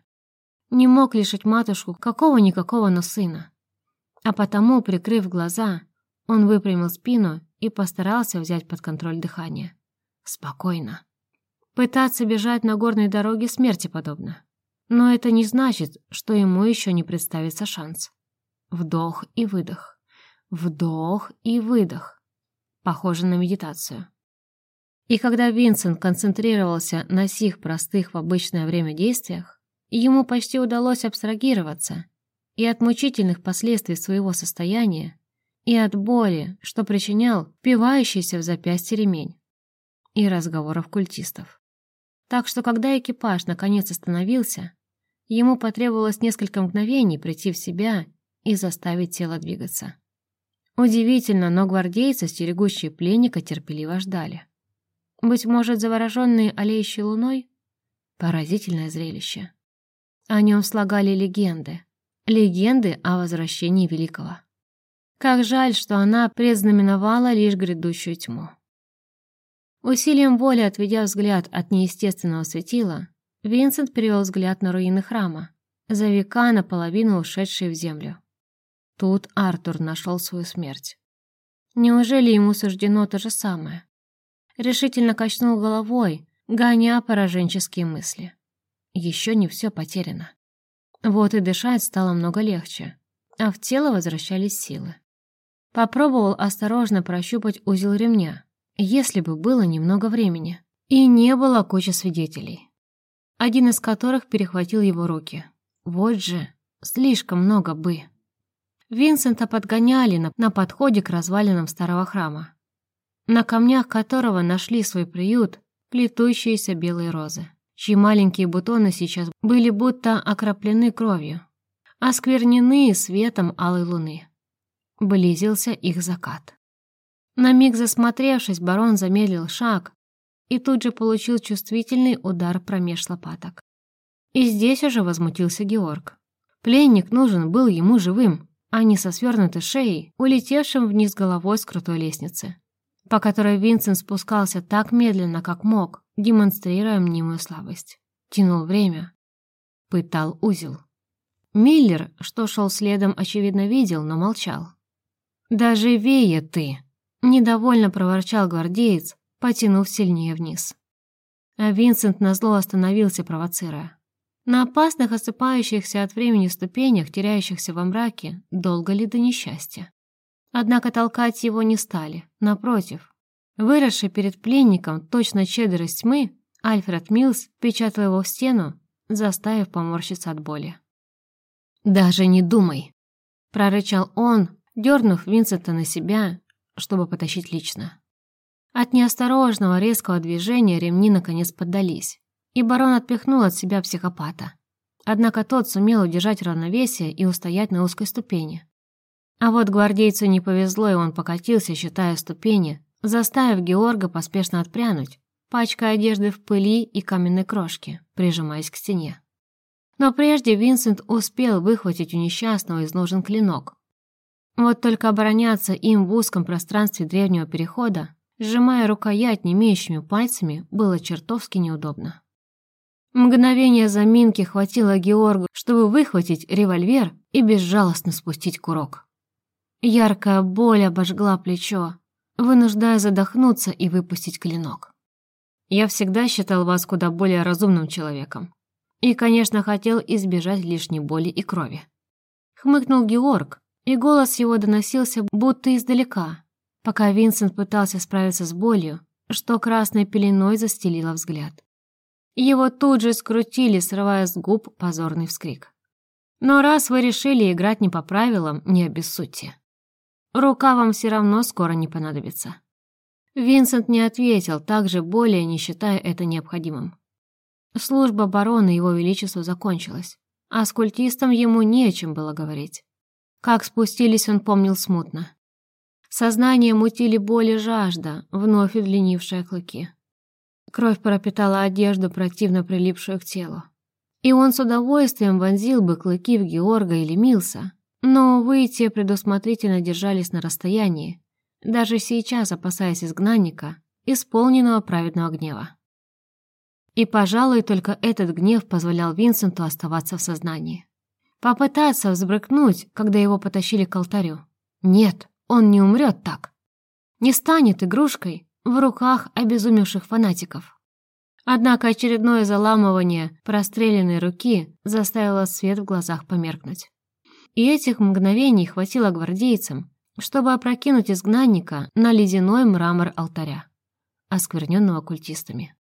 Не мог лишить матушку какого-никакого, но сына. А потому, прикрыв глаза, он выпрямил спину и постарался взять под контроль дыхание. Спокойно. Пытаться бежать на горной дороге смерти подобно. Но это не значит, что ему еще не представится шанс. Вдох и выдох. Вдох и выдох. Похоже на медитацию. И когда Винсент концентрировался на сих простых в обычное время действиях, ему почти удалось абстрагироваться и от мучительных последствий своего состояния, и от боли, что причинял впивающийся в запястье ремень, и разговоров культистов. Так что, когда экипаж наконец остановился, ему потребовалось несколько мгновений прийти в себя и заставить тело двигаться. Удивительно, но гвардейцы, стерегущие пленника, терпеливо ждали. Быть может, завороженные олеющей луной? Поразительное зрелище. О нем слагали легенды. Легенды о возвращении Великого. Как жаль, что она предзнаменовала лишь грядущую тьму. Усилием воли, отведя взгляд от неестественного светила, Винсент перевел взгляд на руины храма, за века наполовину ушедшие в землю. Тут Артур нашел свою смерть. Неужели ему суждено то же самое? Решительно качнул головой, гоня пораженческие мысли. Еще не все потеряно. Вот и дышать стало много легче, а в тело возвращались силы. Попробовал осторожно прощупать узел ремня, если бы было немного времени, и не было кучи свидетелей, один из которых перехватил его руки. Вот же, слишком много бы. Винсента подгоняли на, на подходе к развалинам старого храма, на камнях которого нашли свой приют плетущиеся белые розы, чьи маленькие бутоны сейчас были будто окроплены кровью, осквернены светом алой луны. Близился их закат. На миг засмотревшись, барон замедлил шаг и тут же получил чувствительный удар промеж лопаток. И здесь уже возмутился Георг. Пленник нужен был ему живым, а не со свернутой шеей, улетевшим вниз головой с крутой лестницы, по которой Винсент спускался так медленно, как мог, демонстрируя мнимую слабость. Тянул время. Пытал узел. Миллер, что шел следом, очевидно видел, но молчал. «Да живее ты!» — недовольно проворчал гвардеец, потянув сильнее вниз. А Винсент назло остановился, провоцируя. На опасных, осыпающихся от времени ступенях, теряющихся во мраке, долго ли до несчастья? Однако толкать его не стали, напротив. Выросший перед пленником точно из тьмы, Альфред Милс печатал его в стену, заставив поморщиться от боли. «Даже не думай!» — прорычал он, дернув Винсента на себя, чтобы потащить лично. От неосторожного резкого движения ремни наконец поддались, и барон отпихнул от себя психопата. Однако тот сумел удержать равновесие и устоять на узкой ступени. А вот гвардейцу не повезло, и он покатился, считая ступени, заставив Георга поспешно отпрянуть, пачкая одежды в пыли и каменной крошке, прижимаясь к стене. Но прежде Винсент успел выхватить у несчастного из ножен клинок, вот только обороняться им в узком пространстве древнего перехода, сжимая рукоять не имеющими пальцами, было чертовски неудобно. Мгновение заминки хватило Георгу, чтобы выхватить револьвер и безжалостно спустить курок. Яркая боль обожгла плечо, вынуждая задохнуться и выпустить клинок. Я всегда считал вас куда более разумным человеком. И, конечно, хотел избежать лишней боли и крови. Хмыкнул Георг, и голос его доносился будто издалека, пока Винсент пытался справиться с болью, что красной пеленой застелила взгляд. Его тут же скрутили, срывая с губ позорный вскрик. Но раз вы решили играть не по правилам, не обессудьте. Рука вам все равно скоро не понадобится. Винсент не ответил, также более не считая это необходимым. Служба барона его величеству закончилась, а с культистом ему чем было говорить. Как спустились, он помнил смутно. Сознание мутили боль и жажда, вновь удлинившая клыки. Кровь пропитала одежду, противно прилипшую к телу. И он с удовольствием вонзил бы клыки в Георга или Милса, но, увы, те предусмотрительно держались на расстоянии, даже сейчас опасаясь изгнанника, исполненного праведного гнева. И, пожалуй, только этот гнев позволял Винсенту оставаться в сознании. Попытаться взбрыкнуть, когда его потащили к алтарю. Нет, он не умрет так. Не станет игрушкой в руках обезумевших фанатиков. Однако очередное заламывание простреленной руки заставило свет в глазах померкнуть. И этих мгновений хватило гвардейцам, чтобы опрокинуть изгнанника на ледяной мрамор алтаря, оскверненного культистами.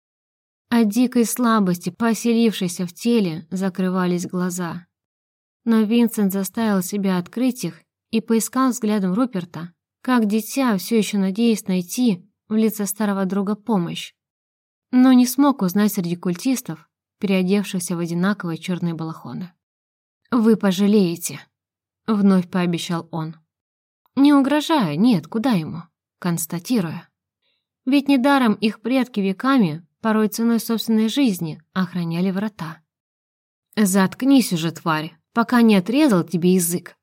От дикой слабости, поселившейся в теле, закрывались глаза. Но Винсент заставил себя открыть их и поискал взглядом Руперта, как дитя, все еще надеясь найти в лице старого друга помощь. Но не смог узнать среди культистов, переодевшихся в одинаковые черные балахоны. «Вы пожалеете», — вновь пообещал он. Не угрожая, нет, куда ему, констатируя. Ведь недаром их предки веками порой ценой собственной жизни охраняли врата. «Заткнись уже, тварь, пока не отрезал тебе язык!»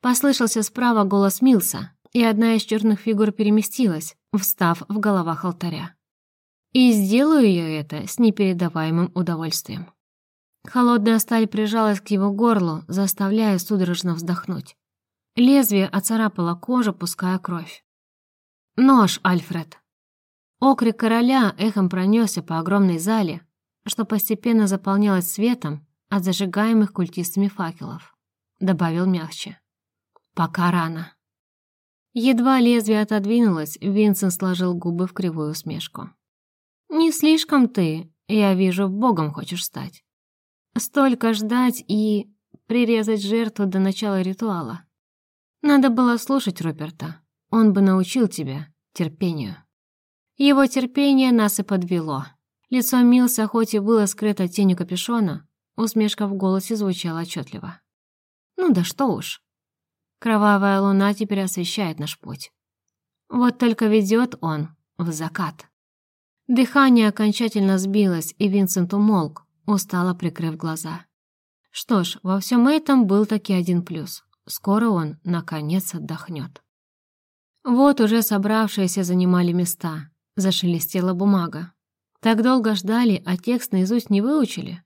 Послышался справа голос Милса, и одна из черных фигур переместилась, встав в головах алтаря. И сделаю я это с непередаваемым удовольствием. Холодная сталь прижалась к его горлу, заставляя судорожно вздохнуть. Лезвие оцарапало кожу, пуская кровь. «Нож, Альфред!» Окрик короля эхом пронесся по огромной зале, что постепенно заполнялось светом от зажигаемых культистами факелов. Добавил мягче. «Пока рано». Едва лезвие отодвинулось, Винсент сложил губы в кривую усмешку. «Не слишком ты, я вижу, богом хочешь стать. Столько ждать и прирезать жертву до начала ритуала. Надо было слушать Руперта, он бы научил тебя терпению». Его терпение нас и подвело. Лицо Милса хоть и было скрыто тенью капюшона, усмешка в голосе звучала отчетливо. «Ну да что уж. Кровавая луна теперь освещает наш путь. Вот только ведет он в закат». Дыхание окончательно сбилось, и Винсент умолк, устало прикрыв глаза. Что ж, во всем этом был таки один плюс. Скоро он, наконец, отдохнет. Вот уже собравшиеся занимали места, Зашелестела бумага. Так долго ждали, а текст наизусть не выучили?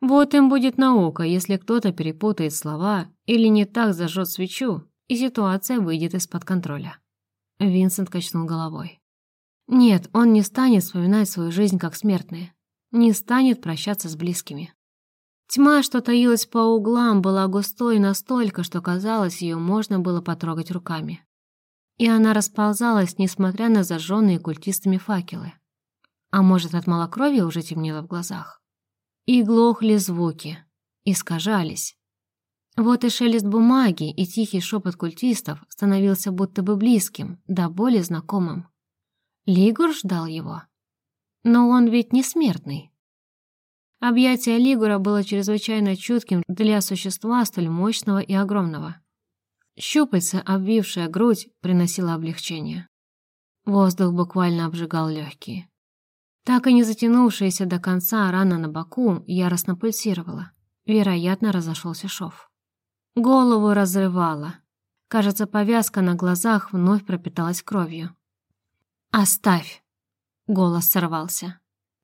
Вот им будет наука, если кто-то перепутает слова или не так зажжет свечу, и ситуация выйдет из-под контроля. Винсент качнул головой. Нет, он не станет вспоминать свою жизнь как смертные, не станет прощаться с близкими. Тьма, что таилась по углам, была густой настолько, что казалось, ее можно было потрогать руками и она расползалась, несмотря на зажженные культистами факелы. А может, от малокровия уже темнело в глазах? И глохли звуки, искажались. Вот и шелест бумаги, и тихий шепот культистов становился будто бы близким, да более знакомым. Лигур ждал его. Но он ведь не смертный. Объятие Лигура было чрезвычайно чутким для существа столь мощного и огромного. Щупальца, обвившая грудь, приносила облегчение. Воздух буквально обжигал легкие. Так и не затянувшаяся до конца рана на боку яростно пульсировала. Вероятно, разошелся шов. Голову разрывало. Кажется, повязка на глазах вновь пропиталась кровью. «Оставь!» — голос сорвался.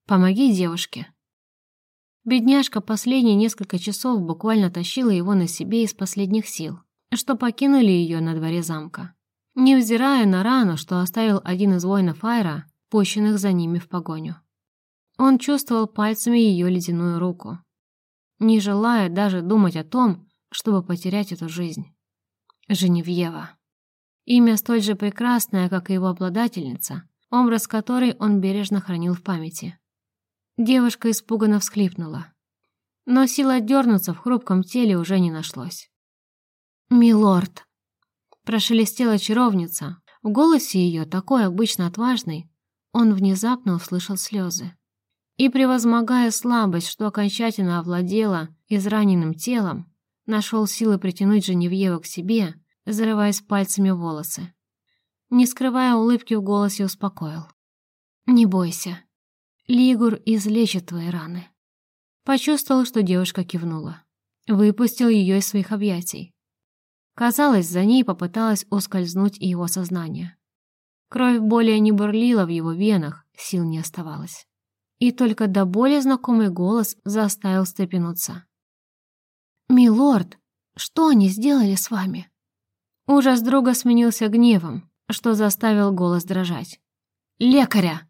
«Помоги девушке!» Бедняжка последние несколько часов буквально тащила его на себе из последних сил что покинули ее на дворе замка, невзирая на рану, что оставил один из воинов Айра, пущенных за ними в погоню. Он чувствовал пальцами ее ледяную руку, не желая даже думать о том, чтобы потерять эту жизнь. Женевьева. Имя столь же прекрасное, как и его обладательница, образ которой он бережно хранил в памяти. Девушка испуганно всхлипнула. Но сил отдернуться в хрупком теле уже не нашлось. «Милорд!» Прошелестела чаровница. В голосе ее, такой обычно отважный, он внезапно услышал слезы. И, превозмогая слабость, что окончательно овладела израненным телом, нашел силы притянуть Женевьеву к себе, зарываясь пальцами в волосы. Не скрывая улыбки в голосе, успокоил. «Не бойся. Лигур излечит твои раны». Почувствовал, что девушка кивнула. Выпустил ее из своих объятий. Казалось, за ней попыталась ускользнуть и его сознание. Кровь более не бурлила в его венах, сил не оставалось. И только до боли знакомый голос заставил встрепенуться. «Милорд, что они сделали с вами?» Ужас друга сменился гневом, что заставил голос дрожать. «Лекаря!»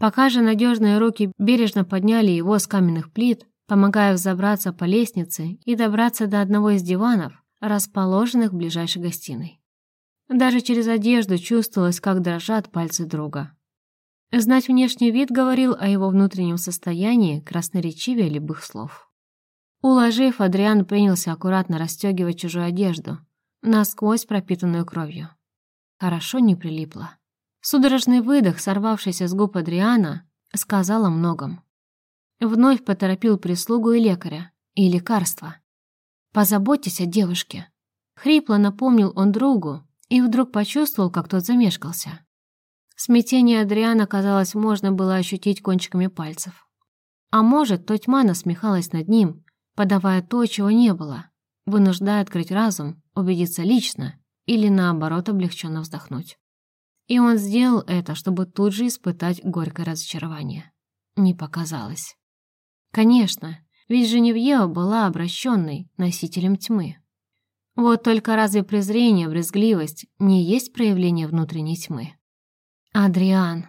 Пока же надежные руки бережно подняли его с каменных плит, помогая взобраться по лестнице и добраться до одного из диванов, расположенных в ближайшей гостиной. Даже через одежду чувствовалось, как дрожат пальцы друга. Знать внешний вид говорил о его внутреннем состоянии красноречивее любых слов. Уложив, Адриан принялся аккуратно расстегивать чужую одежду, насквозь пропитанную кровью. Хорошо не прилипло. Судорожный выдох, сорвавшийся с губ Адриана, сказал о многом. Вновь поторопил прислугу и лекаря, и лекарства. «Позаботьтесь о девушке». Хрипло напомнил он другу и вдруг почувствовал, как тот замешкался. Смятение Адриана, казалось, можно было ощутить кончиками пальцев. А может, то тьма насмехалась над ним, подавая то, чего не было, вынуждая открыть разум, убедиться лично или, наоборот, облегченно вздохнуть. И он сделал это, чтобы тут же испытать горькое разочарование. Не показалось. Конечно, ведь Женевьева была обращенной носителем тьмы. Вот только разве презрение, брезгливость не есть проявление внутренней тьмы? Адриан.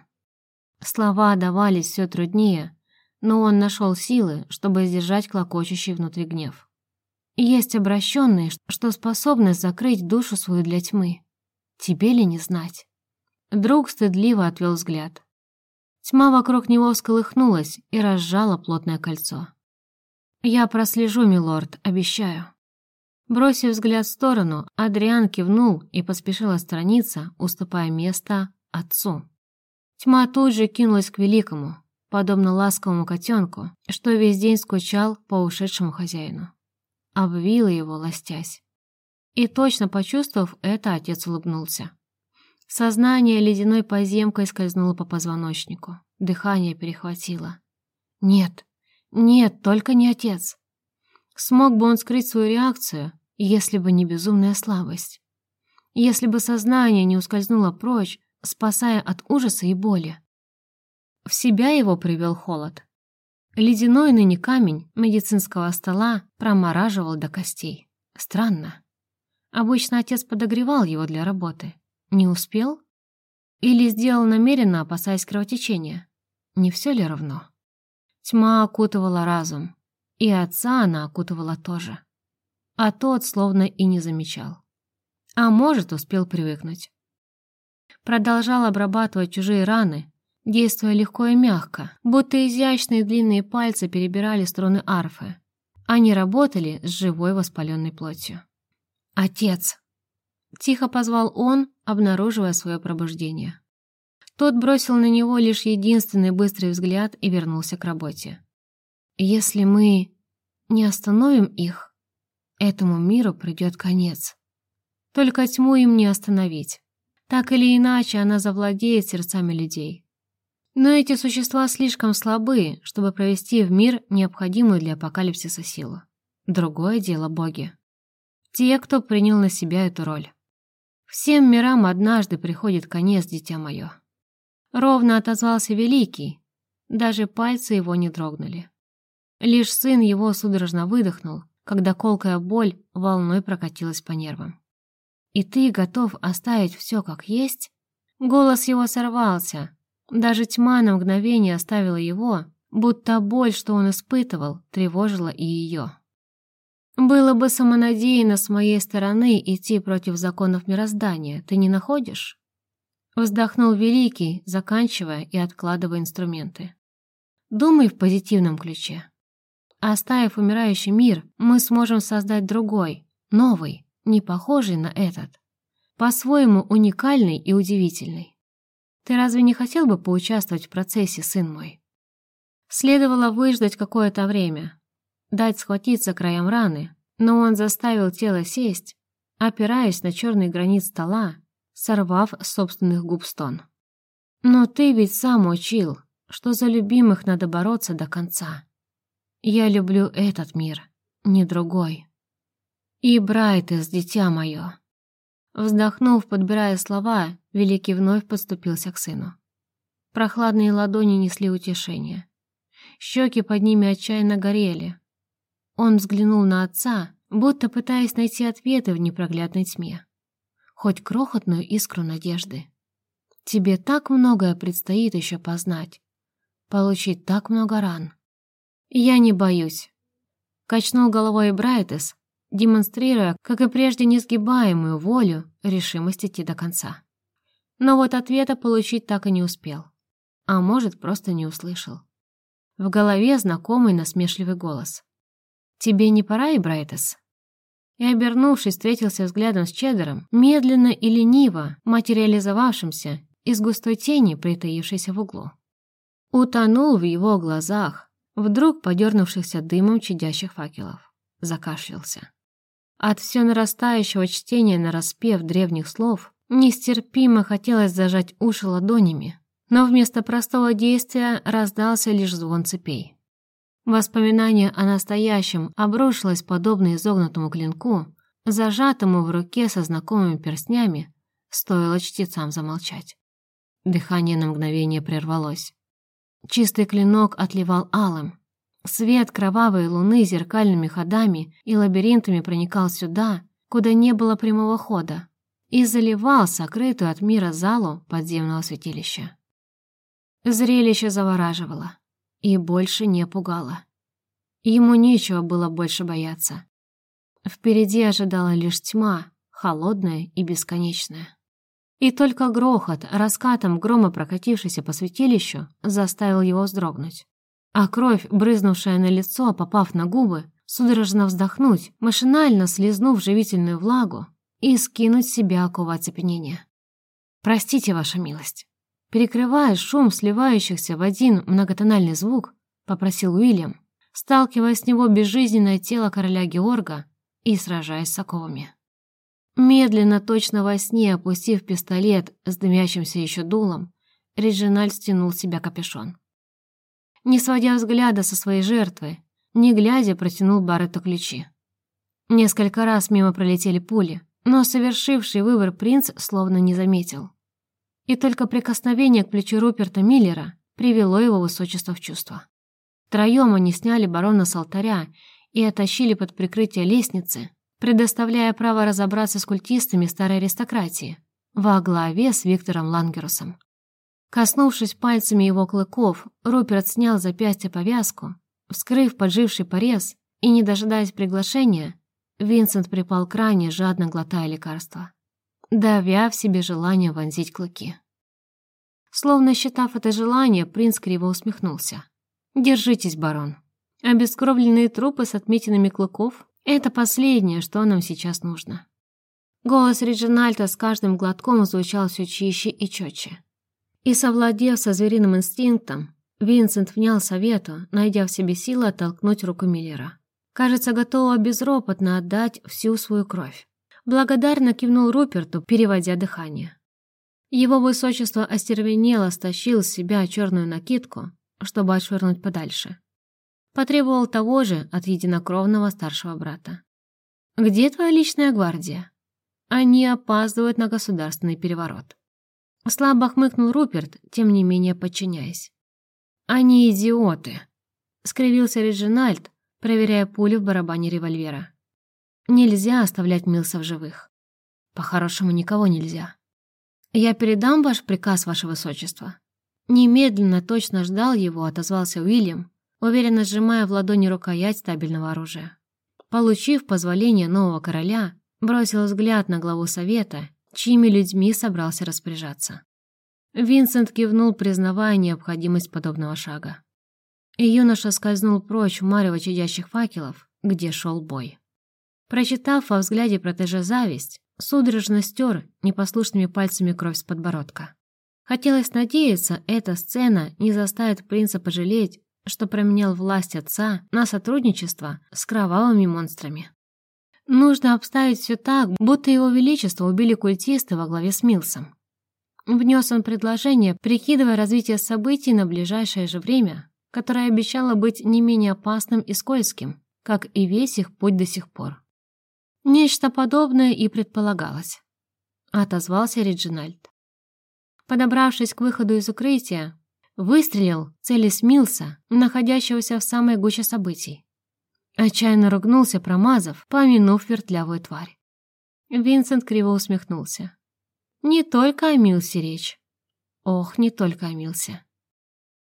Слова давались все труднее, но он нашел силы, чтобы сдержать клокочущий внутри гнев. Есть обращенные, что способны закрыть душу свою для тьмы. Тебе ли не знать? Друг стыдливо отвел взгляд. Тьма вокруг него всколыхнулась и разжала плотное кольцо. «Я прослежу, милорд, обещаю». Бросив взгляд в сторону, Адриан кивнул и поспешил отстраниться, уступая место отцу. Тьма тут же кинулась к великому, подобно ласковому котенку, что весь день скучал по ушедшему хозяину. Обвила его, ластясь. И точно почувствовав это, отец улыбнулся. Сознание ледяной поземкой скользнуло по позвоночнику. Дыхание перехватило. Нет, нет, только не отец. Смог бы он скрыть свою реакцию, если бы не безумная слабость. Если бы сознание не ускользнуло прочь, спасая от ужаса и боли. В себя его привел холод. Ледяной ныне камень медицинского стола промораживал до костей. Странно. Обычно отец подогревал его для работы. Не успел? Или сделал намеренно, опасаясь кровотечения? Не все ли равно? Тьма окутывала разум, и отца она окутывала тоже. А тот словно и не замечал. А может, успел привыкнуть. Продолжал обрабатывать чужие раны, действуя легко и мягко, будто изящные длинные пальцы перебирали струны арфы. Они работали с живой воспаленной плотью. «Отец!» — тихо позвал он, обнаруживая свое пробуждение. Тот бросил на него лишь единственный быстрый взгляд и вернулся к работе. «Если мы не остановим их, этому миру придет конец. Только тьму им не остановить. Так или иначе, она завладеет сердцами людей. Но эти существа слишком слабы, чтобы провести в мир необходимую для апокалипсиса силу. Другое дело боги. Те, кто принял на себя эту роль. Всем мирам однажды приходит конец, дитя мое. Ровно отозвался Великий, даже пальцы его не дрогнули. Лишь сын его судорожно выдохнул, когда колкая боль волной прокатилась по нервам. «И ты готов оставить все как есть?» Голос его сорвался. Даже тьма на мгновение оставила его, будто боль, что он испытывал, тревожила и ее. Было бы самонадеянно с моей стороны идти против законов мироздания, ты не находишь? Вздохнул Великий, заканчивая и откладывая инструменты. Думай в позитивном ключе. Оставив умирающий мир, мы сможем создать другой, новый, не похожий на этот. По-своему уникальный и удивительный. Ты разве не хотел бы поучаствовать в процессе, сын мой? Следовало выждать какое-то время, дать схватиться краям раны, но он заставил тело сесть, опираясь на черный гранит стола, сорвав собственных губ стон. «Но ты ведь сам учил, что за любимых надо бороться до конца. Я люблю этот мир, не другой. И Брайтес, дитя мое». Вздохнув, подбирая слова, Великий вновь подступился к сыну. Прохладные ладони несли утешение. Щеки под ними отчаянно горели. Он взглянул на отца, будто пытаясь найти ответы в непроглядной тьме. Хоть крохотную искру надежды. Тебе так многое предстоит еще познать. Получить так много ран. Я не боюсь. Качнул головой Брайтес, демонстрируя, как и прежде, несгибаемую волю, решимость идти до конца. Но вот ответа получить так и не успел. А может, просто не услышал. В голове знакомый насмешливый голос. «Тебе не пора, и Брайтес?» И, обернувшись, встретился взглядом с Чеддером, медленно и лениво материализовавшимся из густой тени, притаившейся в углу. Утонул в его глазах, вдруг подернувшихся дымом чадящих факелов. Закашлялся. От все нарастающего чтения на распев древних слов нестерпимо хотелось зажать уши ладонями, но вместо простого действия раздался лишь звон цепей. Воспоминание о настоящем обрушилось подобно изогнутому клинку, зажатому в руке со знакомыми перстнями, стоило чтецам замолчать. Дыхание на мгновение прервалось. Чистый клинок отливал алым. Свет кровавой луны зеркальными ходами и лабиринтами проникал сюда, куда не было прямого хода, и заливал сокрытую от мира залу подземного святилища. Зрелище завораживало и больше не пугало. Ему нечего было больше бояться. Впереди ожидала лишь тьма, холодная и бесконечная. И только грохот, раскатом грома прокатившийся по святилищу, заставил его вздрогнуть. А кровь, брызнувшая на лицо, попав на губы, судорожно вздохнуть, машинально слезнув живительную влагу и скинуть с себя оковы оцепенения. «Простите, ваша милость». Перекрывая шум сливающихся в один многотональный звук, попросил Уильям, сталкивая с него безжизненное тело короля Георга и сражаясь с оковами. Медленно, точно во сне, опустив пистолет с дымящимся еще дулом, Реджинальд стянул себя капюшон. Не сводя взгляда со своей жертвы, не глядя, протянул Барретту ключи. Несколько раз мимо пролетели пули, но совершивший выбор принц словно не заметил и только прикосновение к плечу Руперта Миллера привело его высочество в чувство. Втроем они сняли барона с алтаря и оттащили под прикрытие лестницы, предоставляя право разобраться с культистами старой аристократии, во главе с Виктором Лангерусом. Коснувшись пальцами его клыков, Руперт снял запястье повязку, вскрыв подживший порез, и, не дожидаясь приглашения, Винсент припал к ране, жадно глотая лекарство давя в себе желание вонзить клыки. Словно считав это желание, принц криво усмехнулся. «Держитесь, барон. Обескровленные трупы с отметинами клыков — это последнее, что нам сейчас нужно». Голос Реджинальда с каждым глотком звучал все чище и четче. И совладев со звериным инстинктом, Винсент внял совету, найдя в себе силы оттолкнуть руку Миллера. Кажется, готова безропотно отдать всю свою кровь. Благодарно кивнул Руперту, переводя дыхание. Его высочество остервенело стащил с себя черную накидку, чтобы отшвырнуть подальше. Потребовал того же от единокровного старшего брата. «Где твоя личная гвардия?» Они опаздывают на государственный переворот. Слабо хмыкнул Руперт, тем не менее подчиняясь. «Они идиоты!» — скривился Реджинальд, проверяя пулю в барабане револьвера. Нельзя оставлять Милса в живых. По-хорошему, никого нельзя. Я передам ваш приказ, ваше высочество. Немедленно точно ждал его, отозвался Уильям, уверенно сжимая в ладони рукоять стабильного оружия. получив позволение нового короля, бросил взгляд на главу совета, чьими людьми собрался распоряжаться. Винсент кивнул, признавая необходимость подобного шага. И юноша скользнул прочь в марево чадящих факелов, где шел бой. Прочитав во взгляде протеже зависть, судорожно стер непослушными пальцами кровь с подбородка. Хотелось надеяться, эта сцена не заставит принца пожалеть, что променял власть отца на сотрудничество с кровавыми монстрами. Нужно обставить все так, будто его величество убили культисты во главе с Милсом. Внес он предложение, прикидывая развитие событий на ближайшее же время, которое обещало быть не менее опасным и скользким, как и весь их путь до сих пор. Нечто подобное и предполагалось. Отозвался Реджинальд. Подобравшись к выходу из укрытия, выстрелил, целясь Милса, находящегося в самой гуще событий. Отчаянно ругнулся, промазав, помянув вертлявую тварь. Винсент криво усмехнулся. Не только о Милсе речь. Ох, не только о Милсе.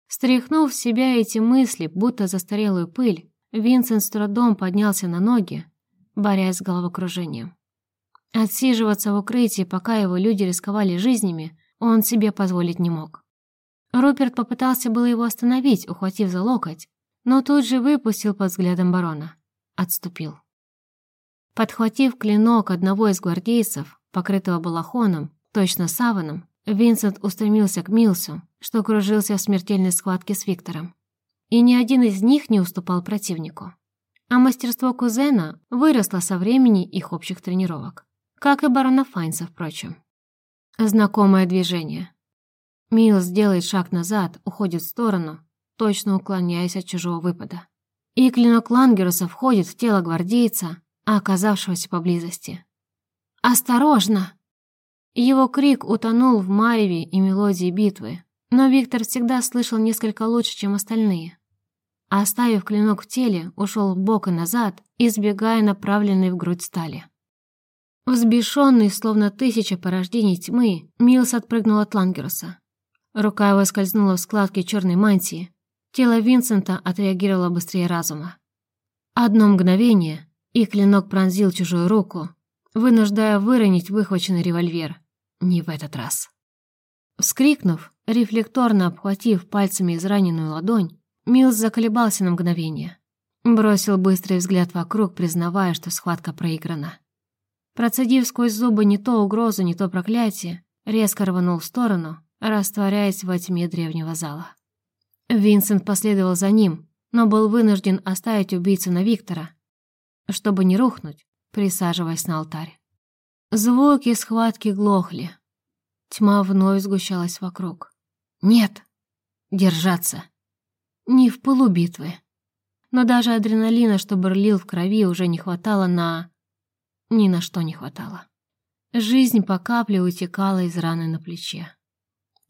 Стряхнув в себя эти мысли, будто застарелую пыль, Винсент с трудом поднялся на ноги, борясь с головокружением. Отсиживаться в укрытии, пока его люди рисковали жизнями, он себе позволить не мог. Руперт попытался было его остановить, ухватив за локоть, но тут же выпустил под взглядом барона. Отступил. Подхватив клинок одного из гвардейцев, покрытого балахоном, точно саваном, Винсент устремился к Милсу, что кружился в смертельной схватке с Виктором. И ни один из них не уступал противнику. А мастерство кузена выросло со времени их общих тренировок. Как и барона Файнса, впрочем. Знакомое движение. Милс делает шаг назад, уходит в сторону, точно уклоняясь от чужого выпада. И клинок Лангеруса входит в тело гвардейца, оказавшегося поблизости. «Осторожно!» Его крик утонул в мареве и мелодии битвы, но Виктор всегда слышал несколько лучше, чем остальные. Оставив клинок в теле, ушел в бок и назад, избегая направленной в грудь стали. Взбешенный, словно тысяча порождений тьмы, Милс отпрыгнул от Лангеруса. Рука его скользнула в складки черной мантии, Тело Винсента отреагировало быстрее разума. Одно мгновение, и клинок пронзил чужую руку, вынуждая выронить выхваченный револьвер. Не в этот раз. Вскрикнув, рефлекторно обхватив пальцами израненную ладонь, Милс заколебался на мгновение. Бросил быстрый взгляд вокруг, признавая, что схватка проиграна. Процедив сквозь зубы не то угрозу, не то проклятие, резко рванул в сторону, растворяясь во тьме древнего зала. Винсент последовал за ним, но был вынужден оставить убийцу на Виктора, чтобы не рухнуть, присаживаясь на алтарь. Звуки схватки глохли. Тьма вновь сгущалась вокруг. Нет, держаться. Не в пылу битвы. Но даже адреналина, что бурлил в крови, уже не хватало на... Ни на что не хватало. Жизнь по капле утекала из раны на плече.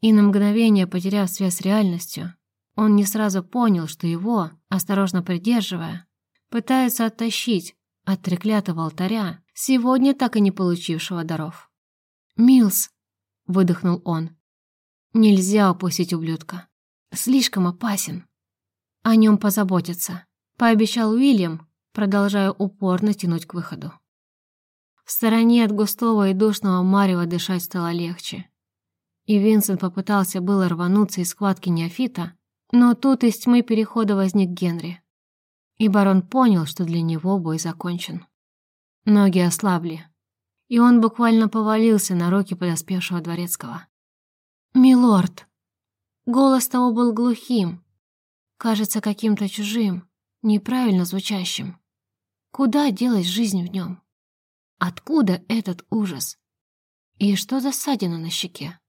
И на мгновение, потеряв связь с реальностью, он не сразу понял, что его, осторожно придерживая, пытаются оттащить от треклятого алтаря, сегодня так и не получившего даров. «Милс!» — выдохнул он. «Нельзя упустить ублюдка. Слишком опасен. О нем позаботятся», — пообещал Уильям, продолжая упорно тянуть к выходу. В стороне от густого и душного марева дышать стало легче. И Винсент попытался было рвануться из схватки неофита, но тут из тьмы перехода возник Генри. И барон понял, что для него бой закончен. Ноги ослабли, и он буквально повалился на руки подоспевшего дворецкого. «Милорд!» Голос того был глухим, кажется, каким-то чужим, неправильно звучащим. Куда делась жизнь в нем? Откуда этот ужас? И что за ссадина на щеке?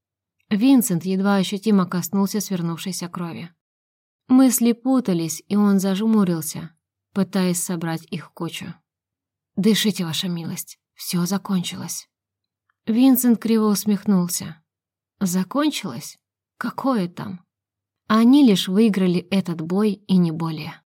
Винсент едва ощутимо коснулся свернувшейся крови. Мысли путались, и он зажмурился, пытаясь собрать их в кучу. «Дышите, ваша милость, все закончилось». Винсент криво усмехнулся. «Закончилось? Какое там?» Они лишь выиграли этот бой и не более.